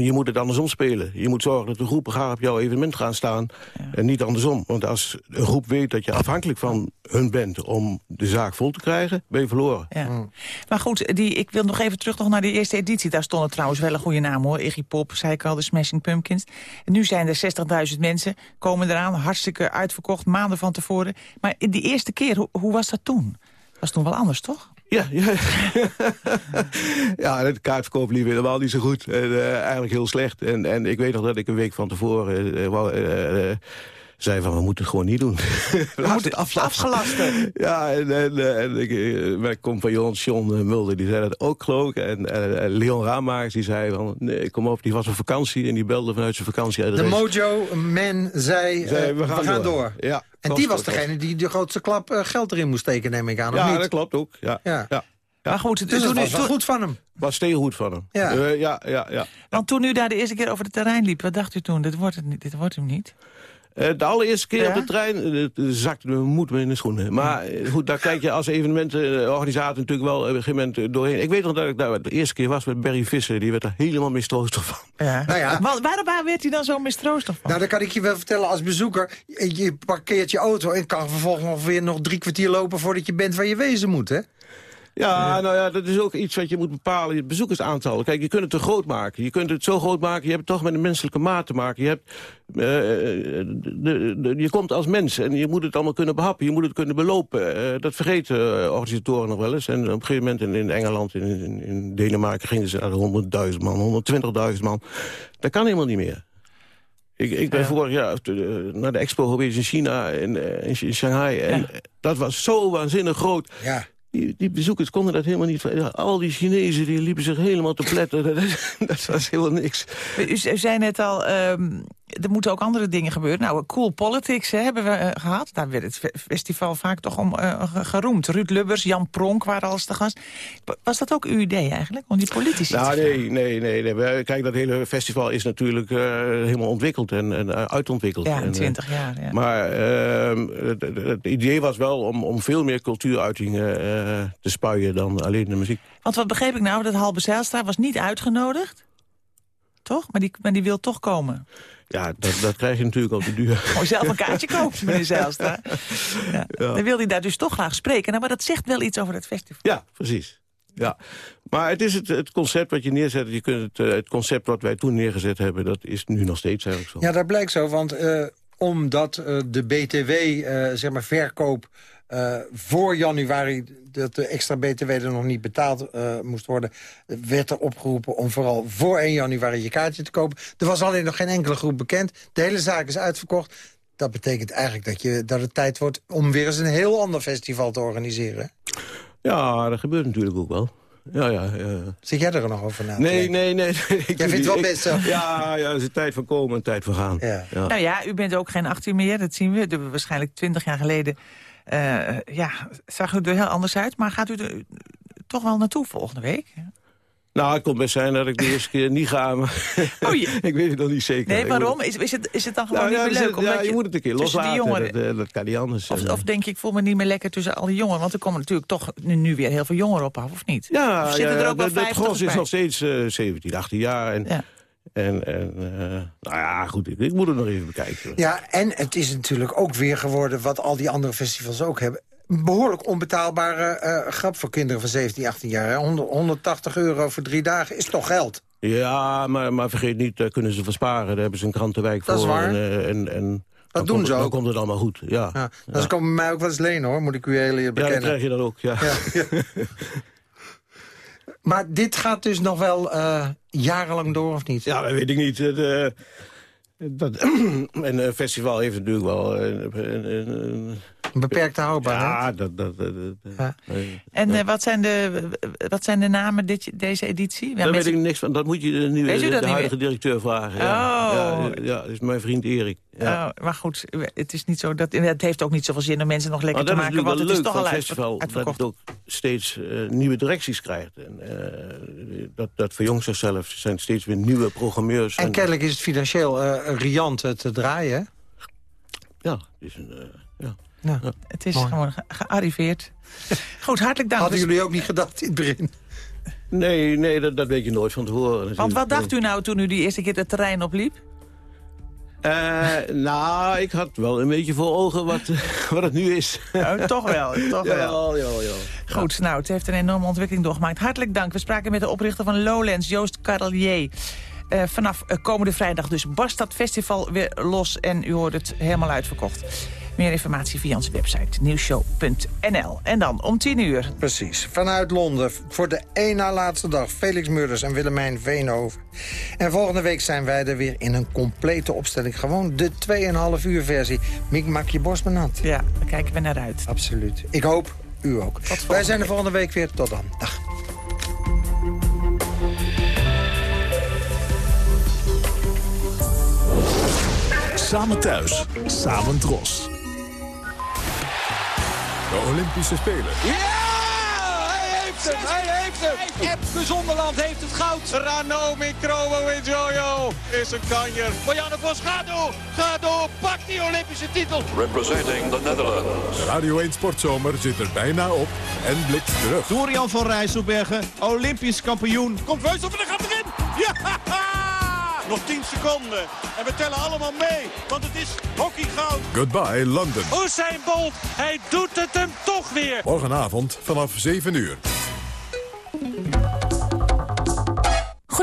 je moet het andersom spelen. Je moet zorgen dat de groepen graag op jouw evenement gaan staan. En niet andersom. Want als een groep weet dat je afhankelijk van hun bent... om de zaak vol te krijgen, ben je verloren. Ja. Maar goed, die, ik wil nog even terug nog naar de eerste editie. Daar stonden trouwens wel een goede naam hoor. Iggy Pop, zei ik al, de Smashing Pumpkins. En nu zijn er 60.000 mensen, komen eraan. Hartstikke uitverkocht, maanden van tevoren. Maar in die eerste keer, hoe, hoe was dat toen? Was toen wel anders, toch? Ja, ja. ja, het kaartverkoop liep helemaal niet zo goed. En, eh, eigenlijk heel slecht. En, en ik weet nog dat ik een week van tevoren eh, eh, zei van, we moeten het gewoon niet doen. Laat het aflasten. Afgelasten. Ja, en, en, en ik, mijn compagnon John Mulder, die zei dat ook geloof ik. En eh, Leon Ramakers, die zei van, nee, kom op, die was op vakantie. En die belde vanuit zijn vakantie. De Mojo Man zei, Zei, we gaan door. Ja, en die was degene die de grootste klap eh, geld erin moest steken, neem ik aan, of Ja, niet? dat klopt ook. Ja, Ja. ja. Maar goed, Dus dat toen, was toen- goed van hem. Was steengoed van hem. Ja. Eh, ja, ja, ja. want toen u daar de eerste keer over het terrein liep, wat dacht u toen? Dit wordt, het niet, dit wordt hem niet. Eh, de allereerste keer Ja? op de trein eh, zakte mijn moed me in de schoenen. Maar eh, goed, daar kijk je als evenementenorganisator natuurlijk wel op een gegeven moment doorheen. Ik weet nog dat ik daar de eerste keer was met Barry Visser. Die werd er helemaal mistroostig van. Ja. Nou ja. Waar, waarom waar werd hij dan zo mistroostig van? Nou, dan kan ik je wel vertellen als bezoeker. Je parkeert je auto en kan vervolgens nog weer nog drie kwartier lopen... voordat je bent waar je wezen moet, hè? Ja, nou ja, dat is ook iets wat je moet bepalen. Het bezoekersaantal. Kijk, je kunt het te groot maken. Je kunt het zo groot maken. Je hebt het toch met een menselijke maat te maken. Je, hebt, eh, de, de- je komt als mens en je moet het allemaal kunnen behappen. Je moet het kunnen belopen. Eh, dat vergeten eh, organisatoren nog wel eens. En op een gegeven moment in, in Engeland, in, in, in Denemarken... gingen ze naar 100.000 man, 120.000 man. Dat kan helemaal niet meer. Ik, ik ben Ja. vorig jaar eh, naar de expo geweest in China en eh, in, in Shanghai. En Ja. dat was zo waanzinnig groot. Ja. Die, die bezoekers konden dat helemaal niet... Al die Chinezen die liepen zich helemaal te pletten. Dat, was helemaal niks. U, u zei net al, ehm, er moeten ook andere dingen gebeuren. Nou, Cool Politics hè, hebben we eh, gehad. Daar werd het fe- festival vaak toch om eh, ge- geroemd. Ruud Lubbers, Jan Pronk waren alles te gast. Was dat ook uw idee eigenlijk, om die politici Nou, te nee, nee, nee, nee. We- Kijk, dat hele festival is natuurlijk eh, helemaal ontwikkeld en, en uitontwikkeld. Ja, in 20 jaar. Ja. Maar ehm, het, het- idee was wel om, om veel meer cultuuruitingen te spuien dan alleen de muziek. Want wat begreep ik nou, dat Halbe Zijlstra was niet uitgenodigd? Toch? Maar die, maar die wil toch komen. Ja, dat, dat krijg je natuurlijk op de duur. Gewoon zelf een kaartje kopen, meneer Zijlstra. Ja. Dan wil hij daar dus toch graag spreken. Nou, maar dat zegt wel iets over het festival. Ja, precies. Ja. Maar het is het, het concept wat je neerzet. Je kunt het, eh, het concept wat wij toen neergezet hebben... dat is nu nog steeds eigenlijk zo. Ja, dat blijkt zo, want eh, omdat eh, de BTW, eh, zeg maar verkoop... eh, voor januari, dat de extra BTW er nog niet betaald eh, moest worden... werd er opgeroepen om vooral voor 1 januari je kaartje te kopen. Er was alleen nog geen enkele groep bekend. De hele zaak is uitverkocht. Dat betekent eigenlijk dat, je, dat het tijd wordt om weer eens een heel ander festival te organiseren. Ja, dat gebeurt natuurlijk ook wel. Ja, ja, ja. Zit jij er nog over na Nee, nee, nee. nee. Ik Jij vindt het wel ik- best zo. Ja, ja, er is een tijd van komen en tijd van gaan. Ja. Ja. Nou ja, u bent ook geen 18 meer, dat zien we. De- Waarschijnlijk 20 jaar geleden eh, ja, zag u er heel anders uit. Maar gaat u er toch wel naartoe volgende week? Nou, het kon best zijn dat ik de eerste keer niet ga, maar Oh, je- ik weet het nog niet zeker. Nee, waarom? Is, is, het, is het dan gewoon Nou, ja, niet meer dus, leuk? ja, omdat je moet het een keer loslaten. jongeren- Dat, eh, dat kan niet anders. Of, En, of denk je, ik voel me niet meer lekker tussen al die jongeren? Want er komen natuurlijk toch nu, weer heel veel jongeren op af, of niet? ja, Of zitten ja, er ook wel de- de 50 gros is nog steeds eh 17, 18 jaar. En, Ja. En, en eh, nou ja, goed, ik, ik moet het nog even bekijken. Ja, en het is natuurlijk ook weer geworden... wat al die andere festivals ook hebben... een behoorlijk onbetaalbare eh, grap voor kinderen van 17, 18 jaar. Hè? 100 180 euro voor drie dagen is toch geld? Ja, maar, maar vergeet niet, daar kunnen ze versparen. Daar hebben ze een krantenwijk Dat is voor. waar. En, eh, en, en dan doen komt, ze Dan ook. komt het allemaal goed, ja. Ja, dat komen mij ook wel eens lenen, hoor, moet ik u heel eerlijk Ja, dat bekennen. krijg je dan ook, ja. Maar dit gaat dus nog wel eh, jarenlang door, of niet? Ja, dat weet ik niet. Eh, dat, en een festival heeft natuurlijk wel... eh, een- een- Beperkte houdbaarheid. ja, dat... dat, dat, dat- Ja. nee. En eh, wat, zijn de, wat zijn de namen dit, deze editie? Ja, Daar weet ik niks van. Dat moet je de, nieuwe, Weet u dat de huidige directeur vragen. Ja. Oh. Ja, dat is mijn vriend Erik. Ja. Oh, maar goed, het, is niet zo dat, het heeft ook niet zoveel zin om mensen nog lekker te maken. Want het leuk is toch al uitver- festival. Dat het ook steeds eh, nieuwe directies krijgt. En, eh, dat, dat verjongt zichzelf. Er zijn steeds weer nieuwe programmeurs. En kennelijk is het financieel eh, riant eh, te draaien? Ja, het is een... eh, ja. Ja. Het is Mooi. gewoon ge- gearriveerd. Goed, hartelijk dank. Hadden Dus- jullie ook niet gedacht in het begin? Nee, nee dat, dat weet je nooit van tevoren. natuurlijk. Want wat dacht u nou toen u die eerste keer het terrein opliep? Eh, nou, ik had wel een beetje voor ogen wat, wat het nu is. Oh, toch wel, toch wel. ja, ja. Goed, nou, het heeft een enorme ontwikkeling doorgemaakt. Hartelijk dank. We spraken met de oprichter van Lowlands, Joost Carlier. Eh, vanaf eh, komende vrijdag dus barst dat festival weer los. En u hoort het helemaal uitverkocht. Meer informatie via onze website nieuwshow.nl. En dan om 10 uur. Precies. Vanuit Londen voor de één na laatste dag. Felix Murders en Willemijn Veenhoven. En volgende week zijn wij er weer in een complete opstelling. Gewoon de 2,5 uur versie. Miek, maak je borst benat. Ja, daar kijken we naar uit. Absoluut. Ik hoop u ook. Wij zijn er volgende week weer. Tot dan. Dag. Samen thuis, samen dros. De Olympische Spelen. Hij heeft hem, hij heeft hem. Epke Zonderland heeft het goud. Rano Mikrowo in Jojo is een kanjer. Marianne Vos, ga door, ga door. Pak die Olympische titel. Representing the Netherlands. De Radio 1 Sportzomer zit er bijna op en blikt terug. Dorian van Rijsselbergen, Olympisch kampioen. Komt Weus op en hij gaat erin. Ja! Nog 10 seconden. En we tellen allemaal mee, want het is hockeygoud. Goodbye London. Usain Bolt, hij doet het hem toch weer. Morgenavond vanaf 7 uur.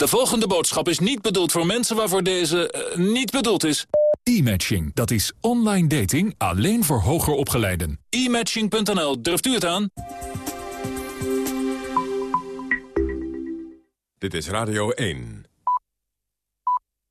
De volgende boodschap is niet bedoeld voor mensen waarvoor deze eh, niet bedoeld is. E-matching, dat is online dating alleen voor hoger opgeleiden. E-matching.nl, durft u het aan? Dit is Radio 1.